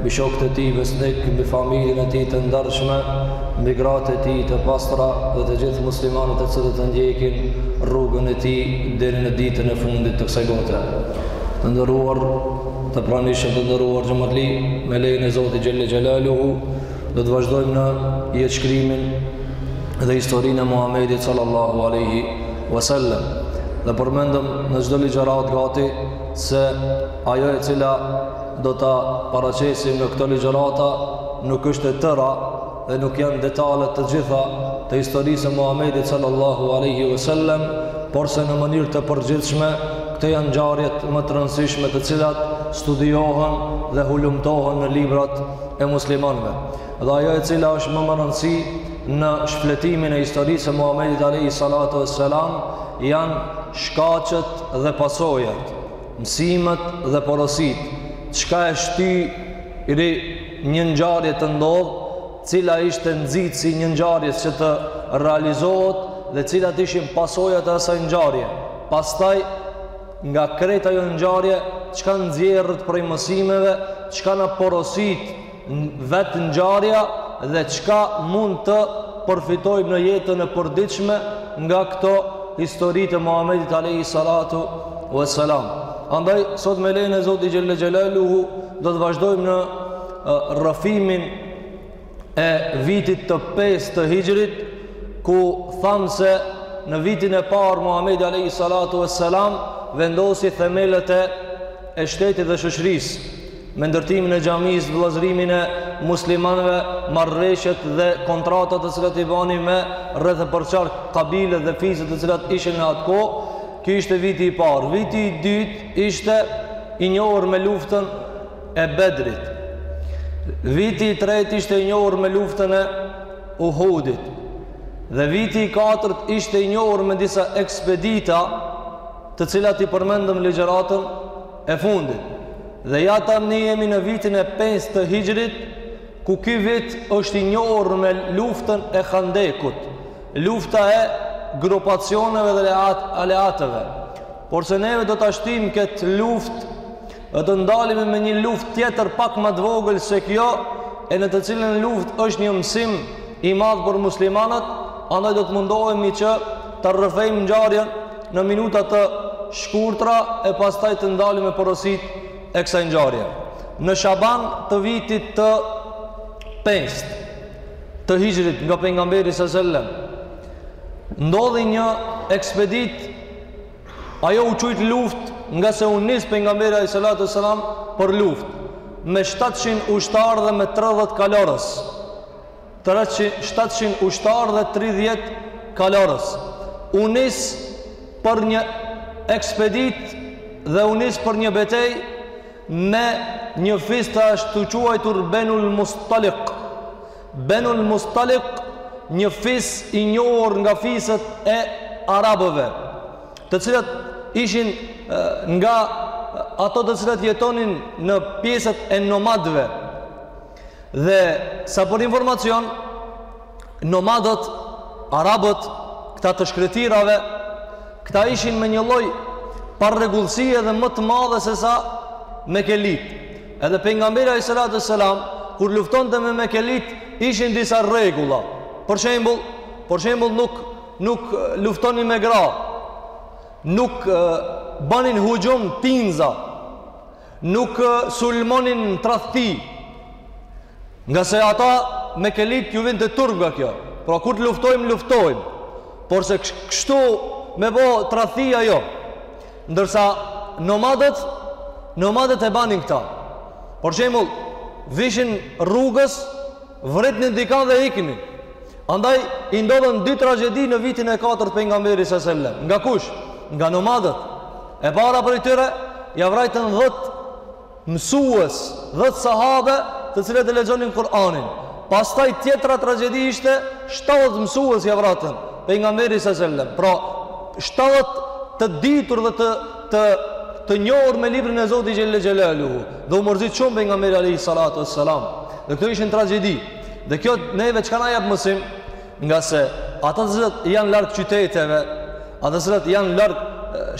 mbi shokët e tij besnikë, mbi familjen e tij të ndershme, mbi gratë e tij të pastra dhe të gjithë muslimanët të cilët e ndjekin rrugën e tij deri në ditën e fundit të kësaj bote. Të nderuar të pranishëm të nderuar xhamatli, me lejen e Zotit xhelle xhelaluhu, do të vazhdojmë në jetëshkrimin dhe historinë e Muhamedit sallallahu alaihi wasallam. Dhe përmendëm në çdo ligjëratë gati se Ajo e cila do ta paraqesim në këto ligjërata nuk është e tëra dhe nuk janë detalet të gjitha të historisë së Muhammedit sallallahu aleyhi ve sellem, por se në mënyrë të përgjithshme, këto janë ngjarjet më të rëndësishme të cilat studiohen dhe hulumtohen në librat e muslimanëve. Dhe ajo e cila është më me rëndësi në shfletimin e historisë së Muhammedit aleyhi sallatu e selam, janë shkaqet dhe pasojat. Mësimet dhe porositë, çka e shtyri një ngjarje të ndodhë, cili ishte nxitësi i një ngjarjes që të realizohet dhe cilat ishin pasojat e asaj ngjarjeje. Pastaj, nga krejt ajo ngjarje, çka nxirret prej mësimeve, çka na porosit vetë ngjarja dhe çka mund të përfitojmë në jetën e përditshme nga këto histori të Muhamedit alayhi salatu wassalam. Andaj sot me lejen e Zotit xhelle xhelaluhu do të vazhdojmë në rrëfimin e vitit të pesë të hixhrit ku thamë se në vitin e parë Muhamedi alayhi salatu wassalam vendosi themelet e shtetit dhe shoqërisë me ndërtimin e xhamisë, vëllazërimin e muslimanëve, marrëveshjet dhe kontratat të cilat i bani me rreth e përqark kabilet dhe fiset të cilat ishin në atë kohë. Ky ishte viti i parë. Viti i dytë ishte i njohur me luftën e Bedrit. Viti i tretë ishte i njohur me luftën e Uhudit. Dhe viti i katërt ishte i njohur me disa ekspedita të cilat i përmendëm ligjëratën E fundit. Dhe ja tani ne jemi në vitin e pestë të Hixhrit, ku ky vit është i njohur me luftën e Handekut, lufta e grupacioneve dhe aleatëve. Porse neve do ta shtyjmë këtë luftë do të ndalemi me një luftë tjetër pak ma të vogël se kjo, e në të cilën luftë është një mësim i madh për muslimanët, andaj do të mundohemi që Ta rrëfejmë ngjarjen në minuta të shkurtra e pastaj të ndalim me porositë e kësaj ngjarje. Në Shaban të vitit të 5 të Hixhrit nga pejgamberi sa selam ndodhi një ekspedit ajo u quajt luftë ngase u nis pejgamberi alejhi salatu selam për luftë me 700 ushtarë dhe me 30 kalorës. shtatëqind ushtarë dhe tridhjetë kalorës. U nis për një ekspeditë dhe u nis për një betejë me një fis të ashtuquajtur Benul Mustalik. Benul Mustalik, një fis i njohur nga fiset e arabëve, të cilët ishin nga ato të cilët jetonin në pjesët e nomadëve, Dhe sa për informacion, nomadët, arabët, këta të shkretirave, këta ishin me një lloj parregullsie edhe më të madhe sesa mekelit. Edhe pejgamberi alejhi salatu selam, kur luftonte me mekelit, ishin disa rregulla. Për shembul, për shembul nuk, nuk luftonin me gra, nuk banin huxhum tinza, Nuk sulmonin tradhti, ngase ata mekelit u vinte turp nga kjo. Pra kur të luftojmë, luftojmë. Porse kështu me bo tradhtia jo. Ndërsa nomadët, nomadët e banin këta. Për shembull, vishin rrugës, vritnin dikan dhe ikinin. Andaj i ndodhën dy tragjedi në vitin e katërt pejgamberit sa selam. Nga kush? Nga nomadët. E para prej tyre ia vrajtën 10 mësues, 10 sahabe, të cilët e lexonin Kur'anin. Pastaj tjetra tragjedi ishte 70 mësues ia vratën pejgamberit sa selam. Pra 70 të ditur dhe të të të njohur me librin e Zotit xhele xhelaluhu. Dhe u mërzit shumë pejgamberi alejhi salatu ueselam. Dhe këto ishin tragjedi. Dhe kjo neve çka na jap mësim, ngase ata të cilët janë larg qyteteve, ata të cilët janë larg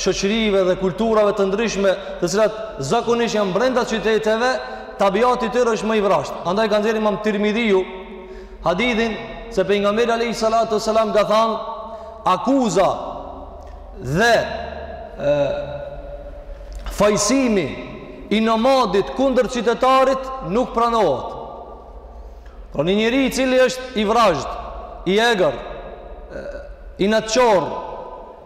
shoqërive dhe kulturave të ndryshme, të cilat zakonisht janë mbrenda qyteteve, tabiati i tyre është më i vrashtë. Andaj ka nxjerrë Imam Tirmidhiu hadithin se pejgamberi alejhi salatu selam ka thanë akuza dhe e, fajësimi i nomadit kundër qytetarit nuk pranohet. Pra një njeri i cili është i vrazhdë, i egër, i në qorë,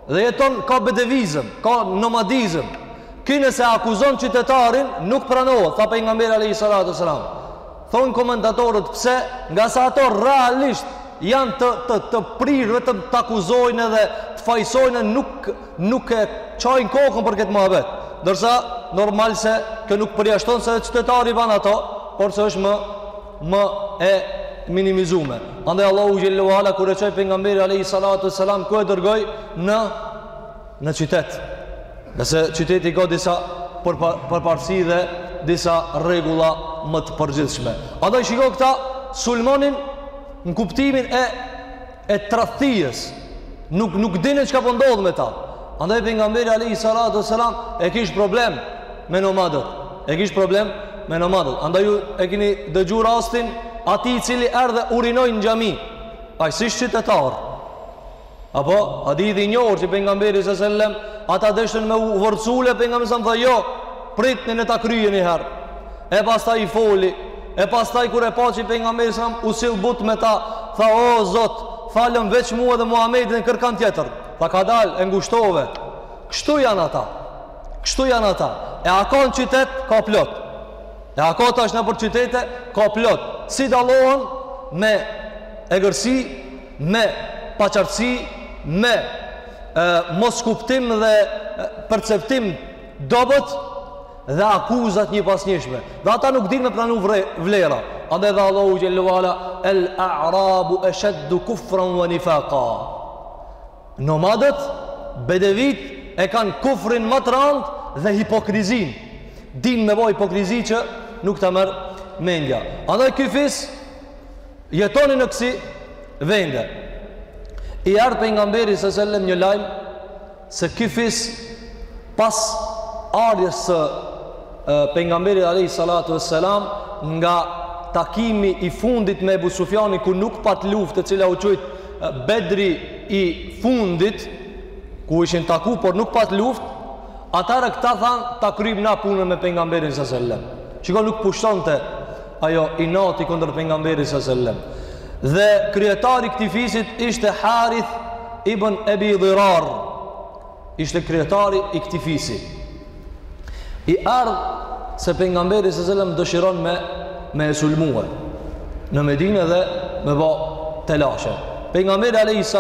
dhe jeton ka bedevizëm, ka nomadizëm, ky nëse akuzon qytetarin, nuk pranohet, tha pejgamberi alayhi salatu selam. Thonë komentatorët pse, ngase ata realisht janë të, të, të prirë veç të akuzojnë dhe të fajësojnë, nuk nuk e çajnë kokën për këtë muhabet. Ndërsa normal se kjo nuk përjashton se qytetari ban ato, por se është më më e minimizume. Andaj Allahu xhelle ue ala kur e çoi pejgamberin alayhi salatu selam ku e dërgoi në në qytet. Sepse qyteti ka disa përparësi dhe disa rregulla më të përgjithshme. Andaj shiko këta sulmonin në kuptimin e e tradhtisë nuk nuk dinë çka po ndodh me ta andaj pejgamberi alayhi salatu selam e kish problem me nomadët e kish problem me nomadët andaj ju e keni dëgju rastin atij i cili erdh e urinoi në xhami ai s'ish qytetar apo hadithi i njohur që pejgamberi sallallahu alaihi wasallam ata deshtën me iu vërsulë pejgamberi sallam tha jo Pritni le ta kryejë një herë. E pastaj i foli, e pastaj kur e pa që pejgamberi sallam, u sill butë me ta, tha o zot, falëm veç mu dhe Muhammedin e kërkan tjetër. Tha kadal, e ngushtove. Kështu janë ata. Kështu janë ata. E a ka në qytet, ka plot. E a ka tash nëpër qytete, ka plot. Si dallohen me egërsi, me paqartësi, me e, moskuptim dhe perceptim Dobët dhe akuzat njëpasnjëshme. Dhe ata nuk din me pranu vre, vlera. Andaj tha Allahu xhelle ue ala, el a'rabu esheddu kufran ve nifaka. Nomadët, bedevit, e kanë kufrin më të randë dhe hipokrizinë. Din me bo hipokrizi që nuk ta merr mendja. Edhe ky fis jetonin në kësi vende. I ardh pejgamberit sallam një lajm, se ky fis pas ardhjes së pejgamberit alayhi salatu vesselam nga takimi i fundit me Ebu Sufjanin ku nuk pat luftë e cila u quajt Bedri i fundit ku ishin taku por nuk pat luftë atëherë këta thanë ta kryejmë na punën me pejgamberin sallallahu alaihi wasallam çka nuk pushonte ajo inati kundër pejgamberit sallallahu alaihi wasallam Dhe kryetari i këtij fisit ishte Harith ibn Ebi Dhirar. Ishte kryetari i këtij fisi. I ardh se pejgamberin sallam dëshiron me, me e sulmue. Në Medine dhe me ba telashe. Pejgamberi a.s.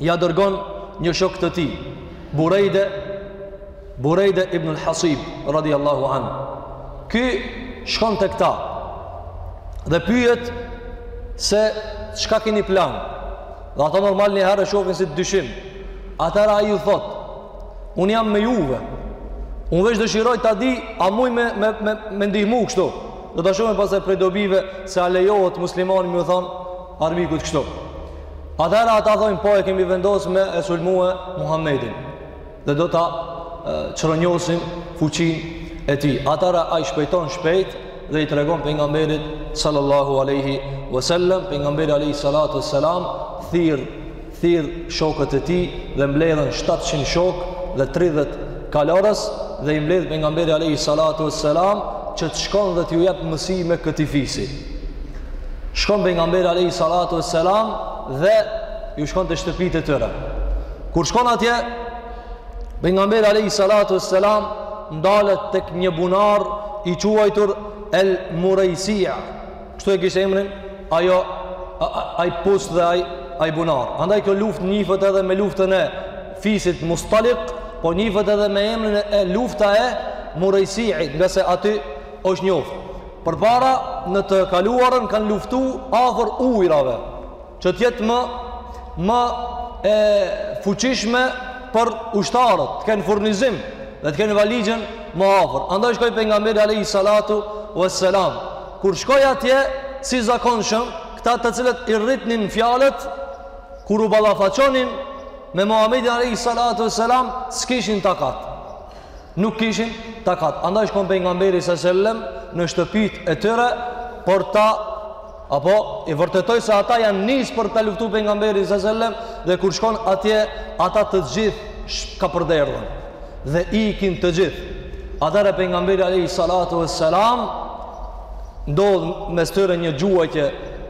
ja dërgon një shok të tij, Burejde Burejde ibn al-Hasib radiallahu an. Ky shkon te këta dhe pyet se çka keni plan. Dhe ata normal një herë e shohin si të dyshimtë. Atëherë ai u thotë, unë jam me juve, unë veç dëshiroj ta di, a muj me, me, me, me ndihmu kështu. Do ta shohim pastaj prej dobive se a lejohet muslimani me i thanë armikut kështu. Atëherë ata thonë po e kemi vendosë me e sulmue Muhammedin dhe do ta çrrënjosim fuqinë e tij. Atëherë ai shpejton shpejt dhe i tregon pejgamberit sallallahu alaihi wasallam, pejgamberi alaihi salatu wassalam thërret thërret shokët e tij dhe mblidhen 700 shokë dhe 30 kalorës dhe i mbledh pejgamberi alaihi salatu wassalam që të shkon dhe t'ju jap mësim këtij fisi. shkon pejgamberi alejhi salatu ve selam dhe ju shkon te shtëpitë e tyre kur shkon atje pejgamberi alejhi salatu ve selam ndalet te një bunar i quajtur El Murejsia kështu e kishte emrin ajo ai pus dhe ai ai bunar andaj kjo luftë njifet edhe me luftën e fisit Mustalik po njifet edhe me emrin e lufta e murejsiit ngase aty është njoft Përpara në të kaluarën kanë luftu afër ujrave që të jetë më më e fuqishme për ushtarët, të kenë furnizim dhe të kenë valixhen më afër. Andaj shkoi pejgamberi alayhi salatu wassalam. Kur shkoi atje, si zakonshëm, këta të cilët i rritnin fjalët kur u ballafaqonin me Muhamedin alayhi salatu wassalam, s'kishin takat. nuk kishin takat. Andaj shkon pejgamberi së sellem në shtëpitë e tyre, por ta, apo, i vërtetoi se ata janë nisë për ta luftu pejgamberin së sellem, dhe kur shkon atje, ata të gjithë ka përderdhen, dhe ikin të gjithë. Atëherë pejgamberi alejhi salatu ve selam, ndodh mes tyre një gjuajtje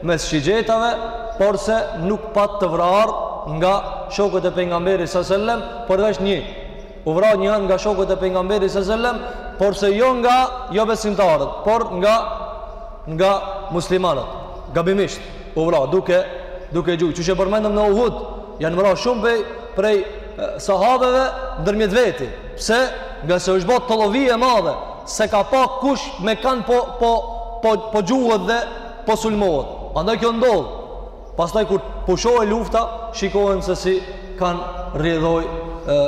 mes shigjetave, porse nuk pat të vrarë nga shokët e pejgamberit së sellem, përveç një, U vra njëri nga shokët e pejgamberit sallallahu alajhi wasallam, porse jo nga jobesimtarët, por nga nga muslimanët. Gabimisht u vra duke duke gju. Siç e përmendëm në Uhud, janë vra shumë prej prej sahabeve ndërmjet veti. Pse? Ngase është ba tollovi e madhe, s'e ka pa kush me kënd po po po po gjuhet dhe po sulmohet. Andaj kjo ndodh. Pastaj kur pushohet lufta, shikohen se si kanë rrjedh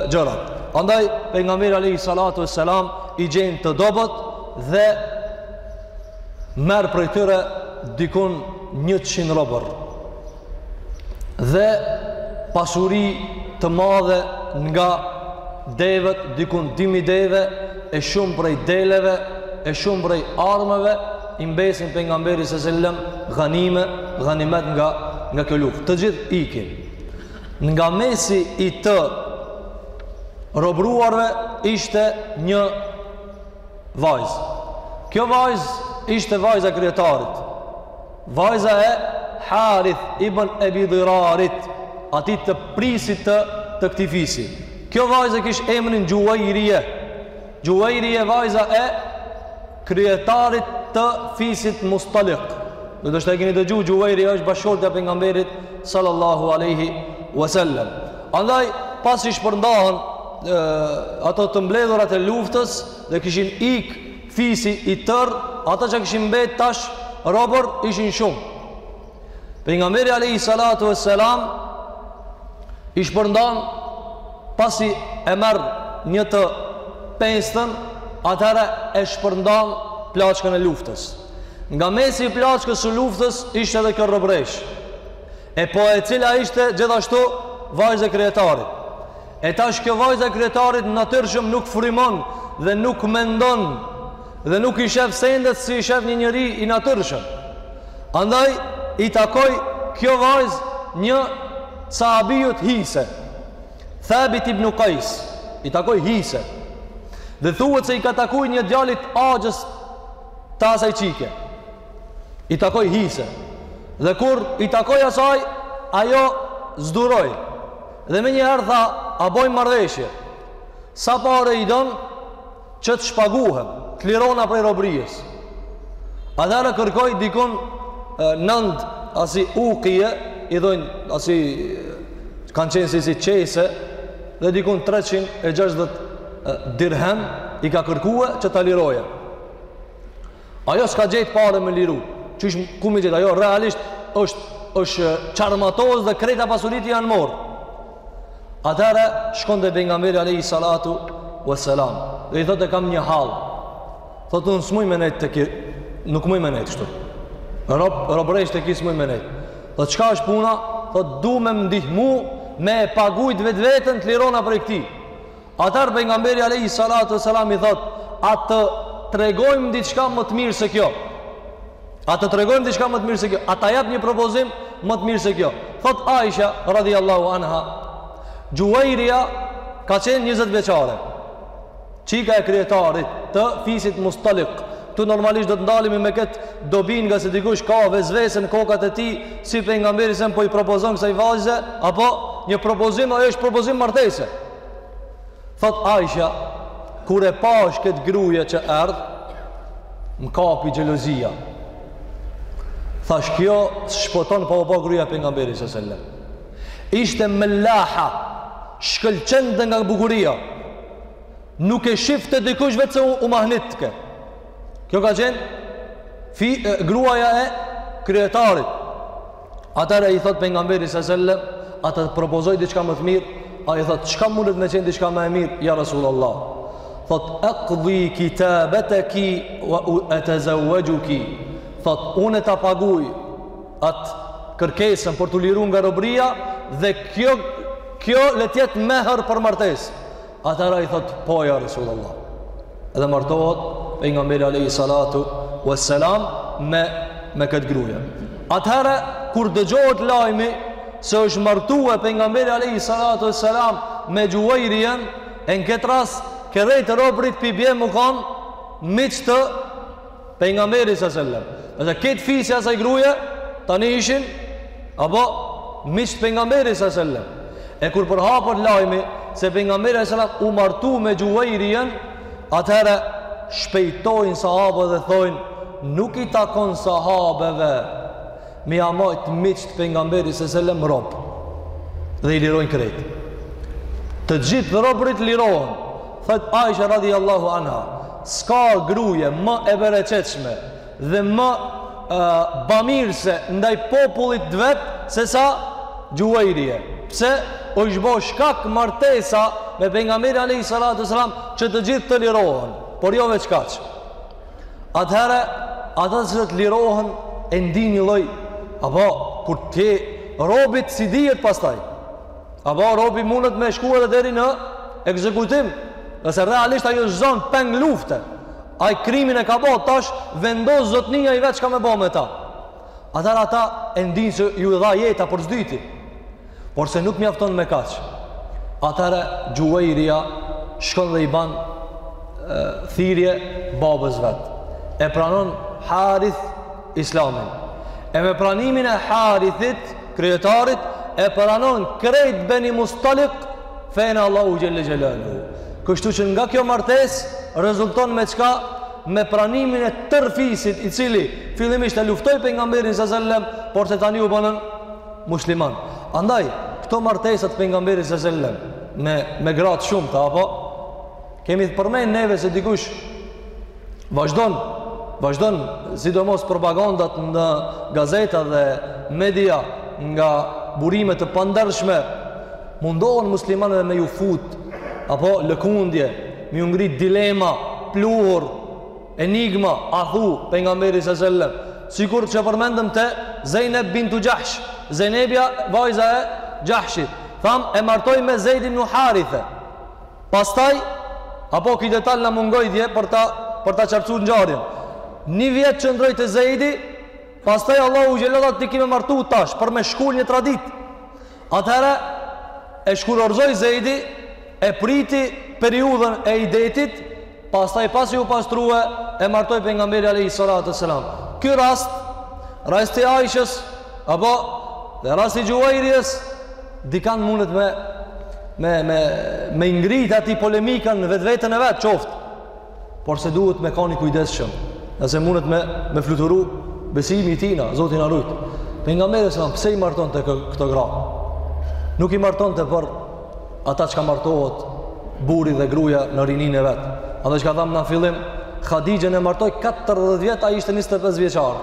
gjërat. Andaj pejgamberi alayhi salatu vesselam i gjen të dobët dhe merr prej tyre dikun 100 robër. Dhe pasuri të madhe nga devet, dikun dy mij deve, e shumë prej deleve, e shumë prej armëve, i mbesin pejgamberit sallallahu alajhi wasallam ghanime, ghanimet nga nga kjo luftë. Të gjithë ikin. Nga mesi i të robruarve ishte një vajzë. Kjo vajzë ishte vajza e kryetarit. Vajza e Harith ibn Ebi Dhirarit, atij të prisit të, të këtij fisi. Kjo vajzë e kish emrin Xhuvejrije. Xhuvejrije vajza e kryetarit të fisit Mustalik. Ndoshta e keni dëgju Xhuvejrije është bashkëshortja e pejgamberit sallallahu alaihi wasallam. Andaj pasi shpërndahen ato të mbledhurat e luftës dhe kishin ik fisi i tërë, ata që kishin mbet tash robër ishin shumë. Pejgamberi alayhi salatu vesselam i shpërndan pasi e merr një të pestën, atëherë e shpërndan plaçkën e luftës. Nga mesi i plaçkës së luftës ishte edhe kjo robreshë. E po e cila ishte gjithashtu vajza e kryetarit. E tash kjo vajza e kryetarit natyrshëm nuk frymon dhe nuk mendon Dhe nuk i shef sendet si i shef një njeri i natyrshëm. Andaj i takoj kjo vajzë një sahabiut hise. Thabit ibnu Kajs i takoj hise. Dhe thuhet se i ka taku një djalit axhës të asaj çike. I takoj hise. Dhe kur i takoj asaj, ajo s'duroj. Dhe menjëherë tha, a bojmë marrëveshje. Sa pare i don? Që të shpaguhem, të lirona prej robrisë. Atëherë kërkoj dikun nëndë asi ukije, i thojnë asi kanë qenë si si qese, dhe dikun 360 dirhem i ka kërkue që ta liroje. Ajo s'ka gjetë pare me liru. Qysh ku me i gjetë? Ajo realisht është, është çarmatos dhe krejt pasuritë janë marrë. Atëherë shkon te pejgamberi alejhi salatu vesselam. Dhe i thotë e kam një hall. Thotë unë s'muj me nejtë te ky, nuk muj me nejtë kështu. Rob, robreshë te ky s'muj me nejtë. Thotë çka është puna? Thotë du me më ndihmu me e pagujt vetveten të lirona prej këtij. Atëherë pejgamberi alejhi salatu vesselam i thotë, a të tregoj diçka më të mirë se kjo? A të tregoj diçka më të mirë se kjo? A ta jap një propozim më të mirë se kjo? Thot Aisha radhiyallahu anha, Juwayriya ka qenë 20 vjeçare. Çika e kryetarit të fisit Mustalik. Këtu normalisht do të ndalemi me kët dobi ngase dikush ka vesvese n'kokët e tij si pejgamberi sem po i propozon kësaj vajze apo një propozim ajo është propozim martese. Thot Aisha, kur e pash këtë gruje që erdh, më kapi xhelozia. Thash kjo s'shpëton pa u bë gruaja e pejgamberit sallallahu alajhi wasallam. Ishte melaha, shkëlqente nga bukuria. Nuk e shifte dikush veç se u, u mahnitke. Kjo ka qenë fi, e, gruaja e kryetarit. Atëherë i thot pejgamberi sa selam, a të propozoj diçka më të mirë, ajo i thot çka mundet me qenë diçka më e mirë, ja Rasulullah. Thot aqdi kitabataki wa atazawajuki. Thot unë ta paguaj at kërkesën për t'u liru nga robëria dhe kjo kjo le të jetë mehër për martesë. Atëra i thot, po ja Resul Allah. Edhe martohet pejgamberi Alehi Salatu vë Selam me, me këtë gruje. Atëra, kur dëgjohet lajmi se është martue pejgamberi Alehi Salatu vë Selam me Juwayriyen, e në këtë rast, krejt robrit për bje më kanë miqtë pejgamberi sa selam ose këta fisi i asaj gruaje tani ishin apo miqtë e pejgamberit sa selam e kur përhapet lajmi se pejgamberi sa selam u martu me juwairin atëra shpejtojnë sahabët dhe thojnë nuk i takon sahabeve me i majt miqtë e pejgamberit sa selam rob dhe i lirojnë krejt të gjithë robërit lirohen Thot Aisha radhiyallahu anha, s'ka gruje më e bereqetshme dhe më e, bamirëse ndaj popullit të vet se sa Juwayriya. Pse është bo shkak martesa me pejgamberin alayhi salatu sallam që të gjithë të lirohen, por jo veç kaq. Atëherë, ata të lirohen e ndijnë një lloj apo kur ti je robit s'dihet pastaj. Apo robi mundet me shku edhe deri në ekzekutim, nëse realisht ai është zanë peng lufte. Ai krimin e ka bërë tash vendos zotnia i vet çka me ba me ta. Atëherë ata e ndinë se ju dha jeta për s'dyti. Por se nuk mjafton me kaq. Atëherë Juwayriya shkon dhe i ban thirrje babës vet. E pranon Harith Islamin. E me pranimin e Harithit, kryetarit, e pranon krejt Beni Mustalik fenë Allahu xhelle xhelaluhu. Kështu që nga kjo martesë rezulton me çka? Me pranimin e tërë fisit i cili fillimisht e luftoi pejgamberin sa selam, por se tani u bënë musliman. Andaj këto martesa të pejgamberit sa selam me me gra të shumta apo kemi të përmend neve se dikush Vazhdon, vazhdon sidomos propagandat në gazeta dhe media nga burime të pandershme mundohen muslimanëve me ju fut apo lëkundje, me ju ngrit dilema, pluhur, enigma, a thu pejgamberi sa selam, sikur që përmendëm te Zejneb bintu Xhahsh, Zejnebja vajza e Xhahshit, thamë e martoi me Zeid ibn Harithe. Pastaj, apo ky detal na mungoi dje për ta për ta qartësuar ngjarjen. Një vjet qëndroi te Zeidi, pastaj Allahu xhelle tha, ti kimë martu tash për me shkul një traditë. Atëherë e shkurorzoi Zeidi e priti periudhën e idetit Pastaj pasi u pastrua e martoi pejgamberi alaihi salatu wasalam. Ky rast, rasti i Aishës apo dhe rasti i Xhuvejrijes dikan mundet me me me me ngrit aty polemika në vetveten e vet qoftë. Por se duhet me kon i kujdesshëm, nëse mundet me me fluturu besimi i tina, Zoti na rujt. Pejgamberi sa pse i martonte këto gra? Nuk i martonte për ata çka martohet burri dhe gruja në rininë e vet. Edhe çka thamë në fillim, Khadijën e martoi 40 vjet, ai ishte 25 vjeçar.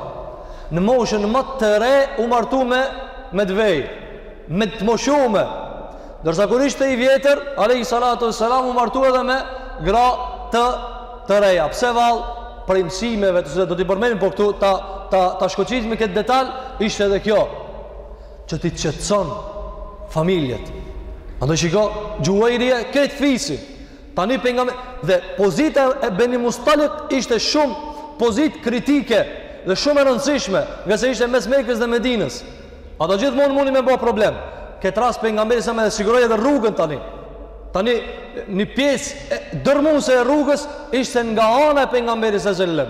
Në moshën më të re, u martu me, me të vej, me të moshume. Ndërsa kur ishte i vjetër, alaihi salatu wasalam, u martu edhe me gra të, të reja. Pse vallë, prej mësimeve të cilat do t'i përmendim po këtu, ta, ta, ta shkoqitim këtë detal, ishte edhe kjo. që t'i qetëson familjet. Andaj shiko, Xhuvejrije, krejt fisi. Tani pejgambe... Dhe pozita e Beni Mustalikit ishte shumë pozitë kritike dhe shumë e rëndësishme ngase ishte mes Mekës dhe Medinës. Ata gjithmonë mundnin me bo problem. Këtë rast pejgamberi sa selam e siguroi edhe rrugën tani. Tani një pjesë dërrmuese e rrugës ishte nga ana e pejgamberit sa selam.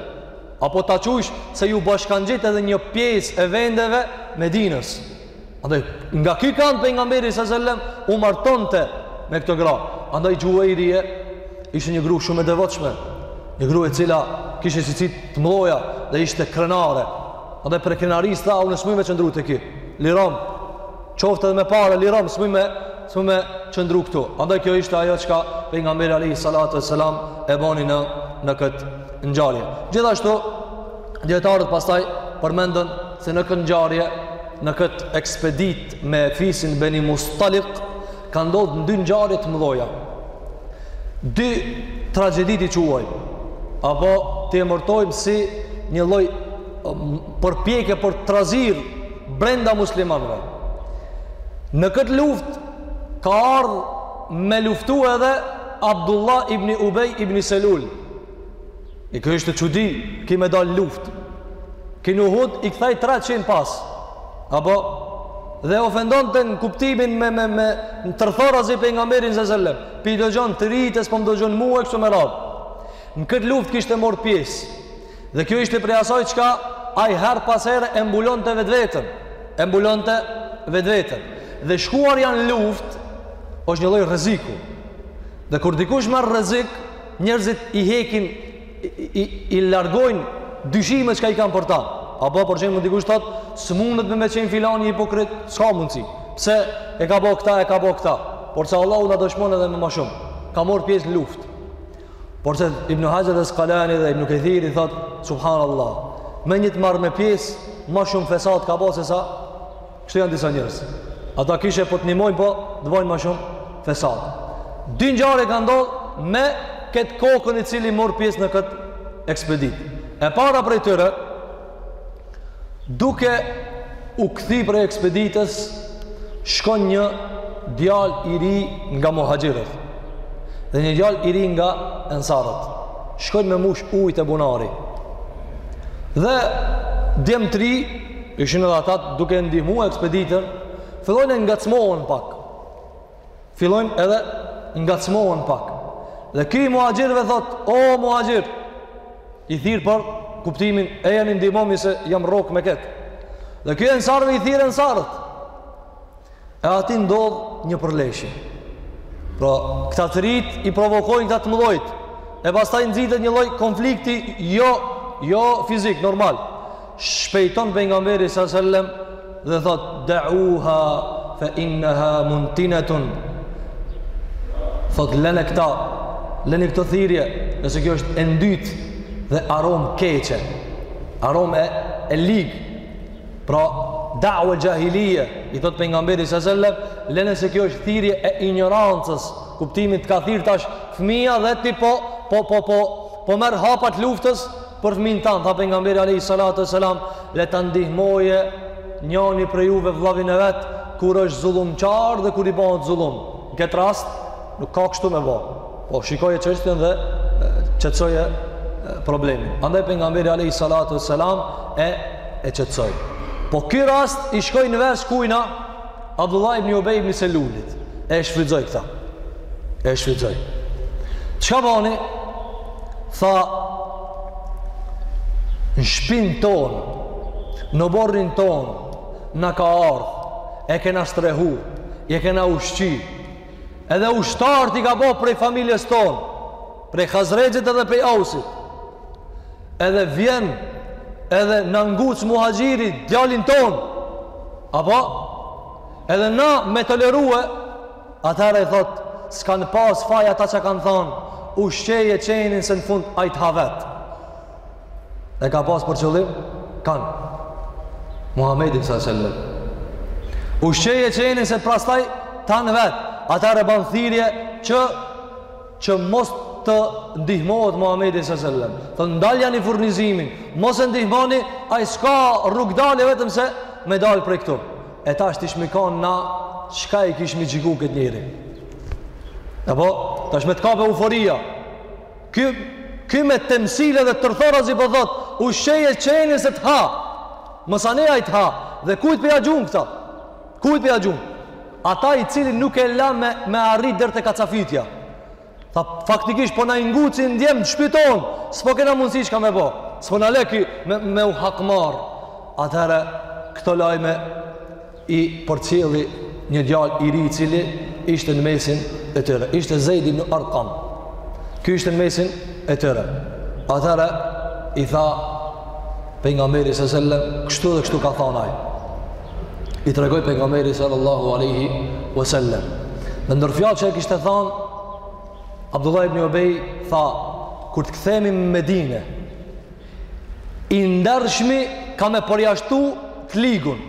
Apo ta qujsh se ju bashkangjit edhe një pjesë e vendeve Medinës. Andaj, nga ky kënd pejgamberi sa selam, u martonte me këto gra. Andaj, Xhuvejrije, ishte një gru shumë e devotshme, një gru e cila kishte si cit të mloja dhe ishte krenare. Andaj, prej krenarisë, tha, unë s'muj me qëndru te ti, lirom, qoftë edhe me pare, lirom, s'muj me, s'muj me qëndru këtu. Andaj, kjo ishte ajo çka pejgamberi a.s. e boni në, në këtë ngjarje. Gjithashtu dijetarët pastaj përmendin se në këtë ngjarje, në këtë ekspeditë me fisin Beni Mustalik, kanë ndodhë dy ngjarje të mëdha. Dy tragjedi t'i quaj, apo t'i emërtojmë si një lloj përpjekje për trazirë brenda muslimanëve. Në këtë luftë ka ardhë me luftu edhe Abdullah ibn Ubej ibn Selul, E kjo ishte çudi, ky me dalë n'luftë. Ky në Uhud i ktheu 300 pas. Apo, dhe ofendonte në kuptimin me, me, me në tërthorazi Pejgamberin sa sellem. P'i dëgjon të rijtë, e s'po më dëgjon mu e kështu me radhë. Në këtë luftë kishte marrë pjesë. Dhe kjo ishte prej asaj çka ai herë pas here e mbulonte vetveten. E mbulonte vetveten. Dhe shkuarja në luftë është një lloj rreziku. Dhe kur dikush merr rrezik, Njerëzit i hekin, i, i largojnë dyshimet çka i kanë për ta. Apo, për shembull dikush thotë, s'mundet me me qenë filani hipokrit, s'ka mundësi. Pse e ka bo këta, e ka bo këta. Por se Allahu na dëshmon edhe me ma shumë. Ka marrë pjesë në luftë. Por se Ibn Haxher el Askalani dhe Ibn Kethiri thotë, Subhanallah, me një të marrë me pjesë, ma shumë fesad ka bo sesa, Kështu janë disa njerëz. Ata kishe po të nimojnë po të bojnë ma shumë fesad. Dy ngjarje kanë ndodhë me këtë kokën i cili mori pjesë në këtë ekspeditë. E para prej tyre, duke u kthy prej ekspeditës, shkon një djalë i ri nga muhaxhirët dhe një djalë i ri nga ensarët. Shkojnë me mush ujë te bunari. Dhe djem t'ri, ishin edhe ata duke ndihmu ekspeditën, fillojnë e ngacmohen pak. Fillojnë edhe ngacmohen pak. Dhe ky i muhaxhirëve thotë, "O muhaxhirë, i thirr, për kuptimin ejani ndihmomni se jam rrok me kët." Dhe ky i ensarëve i thirr ensarët. e aty ndodh një përleshje. Pra, këta të rijtë i provokojnë këta të mëdhojtë, e pastaj nxitet një lloj konflikti jo, jo fizik, normal. Shpejton Pejgamberi sa sellem dhe thotë, da'uha fe inneha muntinetun. Thotë, lene këta, leni këto thirrje, se kjo është e ndytë dhe aromë e keqe, aromë e, e ligë, Pra, da'ua el xhahilije, i thotë Pejgamberi sa sellem, lene se kjo është thirrje e injorancës, kuptimin të ka thirrë tash fëmija dhe ti po, po, po, po, po merr hapa t'luftës për fëmijën tënd, tha Pejgamberi alejhi salatu ue selam, le ta ndihmojë njani prej juve vllavin e vet, kur është zullumqar dhe kur i bëhet zullum. Në këtë rast, nuk ka kështu me bo. Po shikoje çështjen dhe qetësoje problemin. Andaj pejgamberi alayhi salatu wassalam e e qetësoi. Po ky rast i shkoi në vesh kujna Abdullah ibn Ubay ibn Selulit. E shfrytëzoi këtë. E shfrytëzoi. Çka bani? Tha në shpinë tonë, në oborrin tonë, na ka ardhë, e kena strehu, e kena ushqy, Edhe ushtarët i ka bo prej familjes tonë, prej Hazrexhit edhe prej Ausit. Edhe vjen edhe na nguc muhaxhiri djalin tonë. Apo? Edhe na me tolerue, atëherë i thotë, s'kanë pas faj ata që kanë thanë, ushqeje qenin se në fund ai të ha vetë. E ka pas për qëllim kanë? Muhammedin së sellem. Ushqeje qenin se prastaj t'han vetë. Atëherë ban thirje që, që mos të ndihmohet Muhammedi së sellem. Thotë ndaljani furnizimin. Mos e ndihmoni, ai s'ka rrugëdalje vetëm se me dalë prej këtu. E tash t'ishmi kanë na çka i kishmi gjiku këtë njeri. Apo, tash me të kap euforia. Ky ky me temsile dhe tërthorazi po thot, ushqeje qenin se të ha. Masanej ai të ha. Dhe kujt po ja gjun këta? Kujt po ja gjun? Atij i cili nuk e la me me arrit deri te kacafitja. Tha faktikisht po na i ngucin djemtë n'shpi tonë, s'po kena mundësi çka me bë. S'po na len ky me me u hakmar. Atëherë këto lajme i përcjelli një djalë i ri i cili ishte në mesin e tyre. Ishte Zejd ibn Arkam. Ky ishte në mesin e tyre. Atëherë i tha pejgamberit së sellem, kështu dhe kështu ka than ai. I tregoi pejgamberit sallallahu aleyhi ve sellem. Dhe ndër fjalë që e kishte than, Abdullah ibn Ubej tha, kur të kthehemi n'Medine, i ndershmi ka me përjashtu të ligun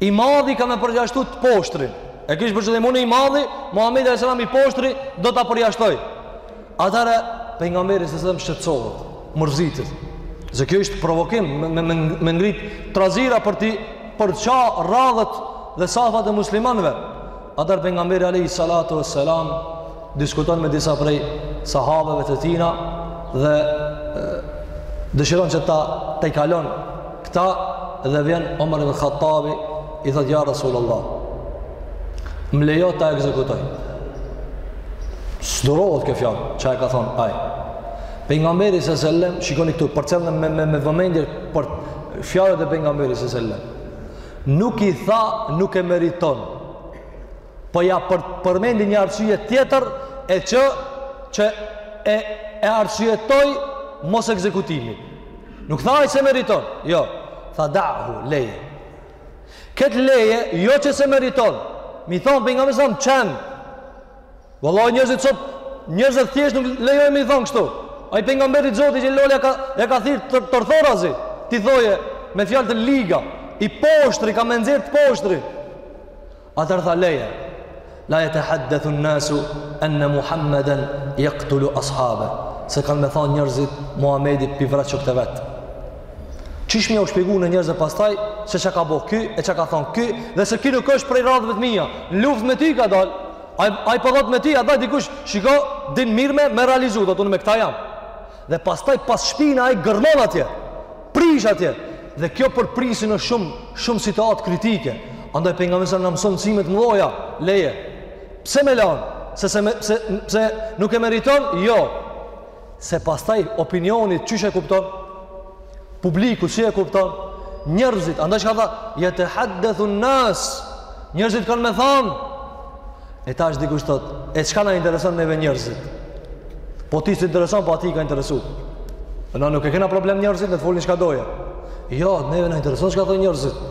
i madhi ka me përjashtu të poshtrin e kish për qëllim unë i madhi Muhammedi a selam i poshtri do ta përjashtoj atëherë pejgamberi se sellem shqetsohet mërzitit se kjo ishte provokim me, me, me, me ngrit trazira për t'i përça radhët dhe safat e muslimanve Atëherë pejgamberi alayhi salatu wassalam diskuton me disa prej sahabeve të tina dhe dëshiron që ta tejkalon këta dhe vjen Omer ibn Khattabi i thotë ja Rasulullah më lejo ta ekzekutoj s'durohet kjo fjalë që e ka thonë ai pejgamberi sallallahu alaihi wasallam shikoni këtu përcjellne me me, me vëmendje për fjalët e pejgamberit sallallahu alaihi wasallam Nuk i tha nuk e meriton. Po ja për, përmendi një arsye tjetër e që që e e arsyetoi mosekzekutimin. Nuk tha ai s'e meriton. Jo. Tha da'hu leje. Kët leje jo që s'e meriton. Me i thon pejgamberit s.a. qen Vallahi njerëzit sot njerëzit thjesht nuk lejojnë me i thon kështu. Ai pejgamberi i Zotit që Lola ka e ka thirr tërthorazi. Ti thoje me fjalë të liga, i poshtri ka me nxjerr të poshtri. Atër tha leje, la jetehaddethu nnasu enne Muhammeden jaktulu ashabe, se kanë me than njerzit Muhammedi p'i vret shokët e vet. Qysh me ja u shpjegu njerëzve pastaj se çka ka bo ky e çka ka thon ky dhe se ky nuk është prej radhëve të mia. N'luftë me ty ka dal. Ai ai po thot me ty, a do dikush shiko din mirë me me realizu, thot unë me këta jam. Dhe pastaj pas shpina ai gërmon atje. Prish atje. Dhe kjo për prisi në shumë shumë situatë kritike. Andaj pejgamberi s.a. na mëson mësime të mëdha, leje. Pse me lan? Se se, me, se se nuk e meriton? Jo. Se pastaj opinioni qysh e kupton? Publiku si e kupton? Njerëzit, andaj çka tha? Jetehaddethu nas. Njerëzit kanë me thanë. E tash dikush thot, e çka na intereson neve njerëzit? Po ty s'të intereson, po atij ka interesu. E na nuk e kena problem njerëzit, le të folin çka dojnë. Jo, neve na intereson çka thonë njerëzit.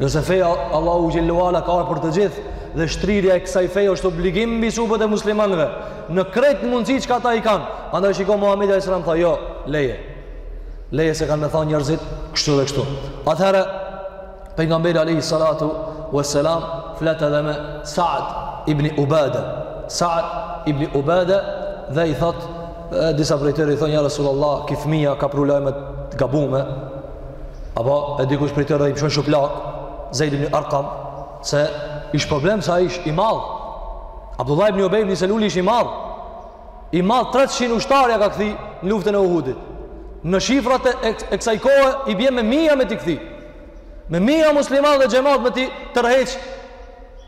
Nëse feja Allahut xhelle ve ala ka ardh për të gjithë dhe shtrirja e kësaj feje është obligim mbi supët e muslimanëve. në krejt mundësi çka ata i kanë. Andaj shiko Muhammedi A.S. tha, jo, leje. Leje se kanë me than njerzit, kështu dhe kështu. Atëherë, pejgamberi Alejhi Salatu ve Selam, flet edhe me Saad ibn Ubade. Saad ibn Ubade dhe i thot, e, disa prej tyre i thonë, ja Rasulullah, ky fëmija ka pru lajmet gabume, apo e dikush prej tyre i mëshon shuplak, Zaid ibn Arkam, Se ish problem sa ish i madh. Abdullah ibn Ubay ibn Selul ish i madh. I madh 300 ushtarë ia ka kthy në luftën e Uhudit. Në shifrat e, e kësaj kohe i bje me mija me t'i kthy. Me mija musliman dhe xhemat me t'i tërheq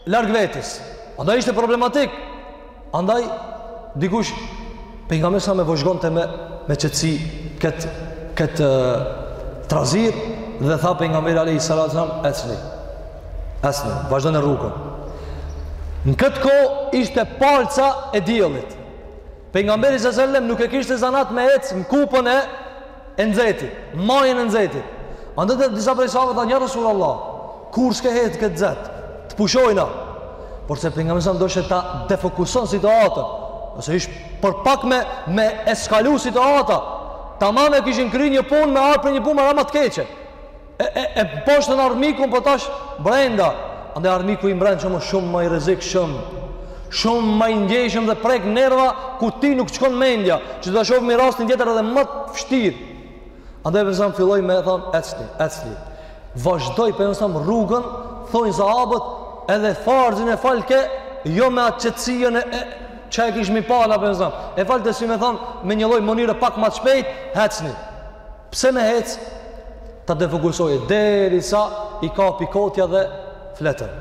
larg vetes. Andaj ishte problematik. Andaj, dikush, pejgamberi s.a. e vëzhgonte me, me qetësi këtë, këtë trazir, dhe tha pejgamberi alejhi salatu selam, ecni, ecni, vazhdoni rrugën. Në këtë kohë ishte palca e diellit. Pejgamberi alejhi selam nuk e kishte zanat me ecë në kupën e e nxehti, majën e nxehti. Andaj disa prej sahabëve thanë, "Ja Resulullah, kurrë s'ke hec këtë nxet, të pushojna." Por se pejgamberi s.a. deshti ta defokuson situatën, ose ish për pak me me eskalu situata. Tamam e kishin kryer një punë me ardh për një punë edhe ma të keqe. E, e, e poshtën armikun, po tash brenda. Andej armiku i mbrendshëm o shumë ma i rrezikshëm. Shumë ma i ndjeshëm dhe prek nerva ku ti nuk t'shkon mendja. Që do ta shofmi rastin tjetër edhe ma të vështirë. Andej pejgamberi filloi me thanë, ecni, ecni. Vazhdoi pejgamberi rrugën, thojnë sahabët, edhe farzin e falke, jo me atë qetësinë e, e që e kishmi pa na pejgamberin. E falke si me thanë, me një lloj mënyre pak ma të shpejt, ecni. Pse me ec ta defokusoje derisa i kapi kotja dhe fletën.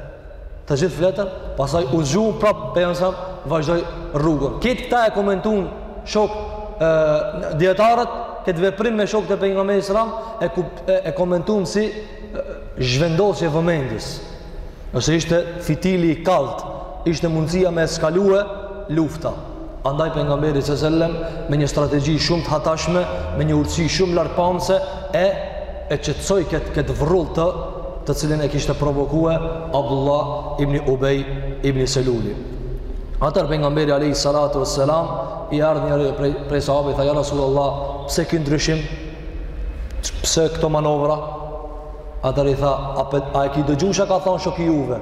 Të gjithë fletën, pastaj u zgju prap pejgamberi, vazhdoi rrugën. Kët këta e komentun shokë dijetarët këtë veprim me shokët e pejgamberit sallam e e, e komentun si zhvendosje e vëmendjes. Nëse ishte fitili i kallt, ishte mundësia me eskalue lufta. Andaj pejgamberi se sellem me një strategji shumë të hatashme, me një urtësi shumë largpamëse e e qetësoi këtë kët vrull të të cilin e kishte provokue Abdullah ibn Ubej ibn Seluli. Atëherë pejgamberit alejhi salatu ve selam i ardhë njëri prej, prej sahabi, tha ja Rasulullah, pse ky ndryshim, pse këto manovra, atëherë i tha, a, pe, a e ki dëgju çka ka thanë shoki juve,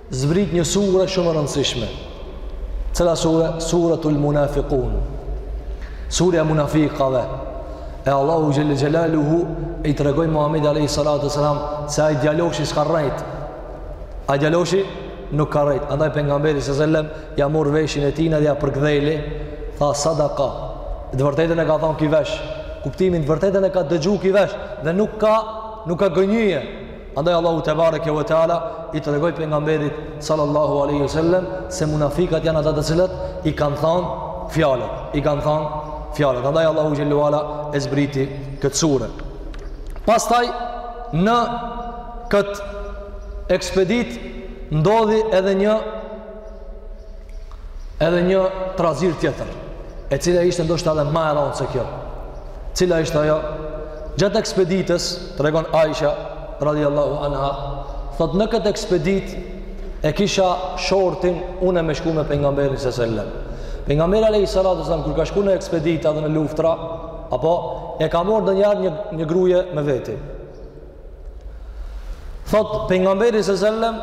zbrit një sure shumë e rëndësishme. Cila sure? Suratul Munafiqun. Surja e munafikave. E Allahu xhelle shanuhu i tregoi Muhamedit alayhi salatu selam se ai djaloshi s'ka rrejt. Ai djaloshi nuk ka rrejt. Andaj pejgamberi sallallahu alajhi wasallam ja mor veshin e tij dhe ja përkdheli, tha sadaka. Të vërtetën e ka thënë ky vesh. Kuptimi të vërtetën e ka dëgju ky vesh dhe nuk ka nuk ka gënjye. Andaj Allahu tebareke ve teala i tregoi pejgamberit sallallahu alaihi wasallam se munafikat janë ata të cilët i kanë thanë fjalët, i kanë thanë fjalët. Andaj Allahu xhelle ve ala e zbriti këtë sure. Pastaj në këtë ekspeditë ndodhi edhe një edhe një trazir tjetër, e cila ishte ndoshta edhe ma e rëndë se kjo. Cila ishte ajo? Gjatë ekspeditës, tregon Aisha radhiyallahu anha, thot në këtë ekspeditë e kisha shortin unë me shku me pejgamberin sallallahu alaihi wasallam. Pejgamberi alayhi salatu wasallam kur ka shku në ekspedita apo në luftra, apo e ka marrë ndonjëherë një një gruje me vete. Thot, pejgamberi se sellem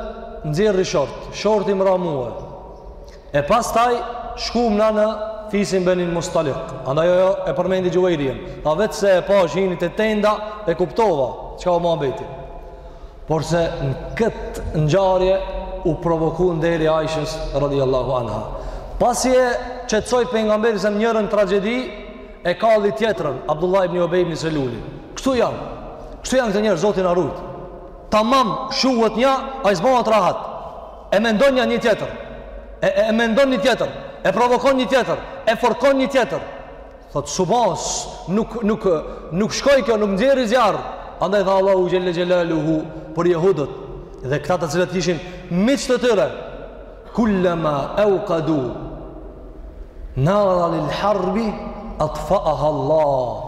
nxjerri short, shorti m'ra mue. E pastaj, shkum na në fisin Beni Mustalik. Andaj ajo e përmendi Xhuvejrijen. Tha veç se e pa që hini te tenda, e kuptova, çka o ma mbeti. Porse në këtë ngjarje, u provoku nderi i Ajshës, radiallahu anha. Pasi e qetësoi pejgamberi se njërën tragjedi, E kalli tjetrën, Abdullah ibn Ubay ibn Seluli. Kështu janë. Kështu janë këto njerëz Zoti na rujt. Tamam shuhet një, ai s'bohet rahat. E mendon një një tjetër. E, e, e mendon një tjetër. E provokon një tjetër. E forkon një tjetër. Thot s'u bos, nuk nuk nuk shkoi kjo, nuk nxjerri zjarr. Andaj tha Allahu xhelle xhelaluhu për jehudët dhe këta të cilët ishin miq të tyre. Kullama awqadu nara lil harbi atfa'aha Allah.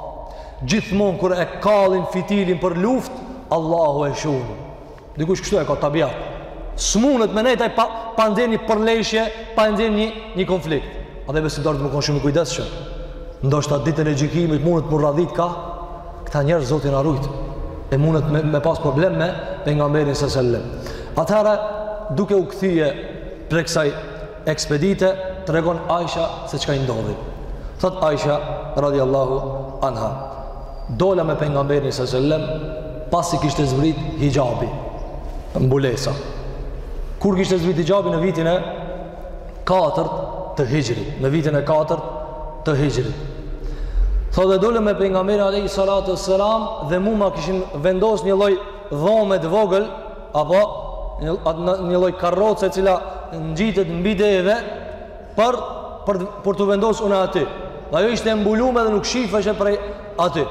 Gjithmonë kur e kallin fitilin për luftë, Allahu e shun. Dikush kështu e ka tabiat. S'munet me nejt ai pa, pa nxjerr një përleshje, pa nxjerr një, një konflikt. Edhe besimtari duhet me konë shumë i kujdesshëm. Ndoshta ditën e gjykimit, mundet m'u radhit ka, Këta njerëz Zoti na rujt. E mundet me, me pas problem me pejgamberin sallallahu alajhi wasallam. Atëherë duke u kthye prej kësaj ekspedite tregon Aisha se çka i ndodhi. Thot Aisha radhiyallahu anha. Dola me pejgamberin sallallahu alajhi wasallam pasi kishte zbrit hixhabi mbulesa. Kur kishte zbrit hixhabi në vitin e katërt të hixhrit, në vitin e katërt të hixhrit. Thot dhe dola me pejgamberin alejhi salatu we selam dhe mu ma kishin vendos një lloj dhome të vogël, apo një, një lloj karroce e cila ngjitet mbi deve për, për, për t'u vendos unë aty. Dhe ajo ishte e mbulume dhe nuk shifeshe prej aty.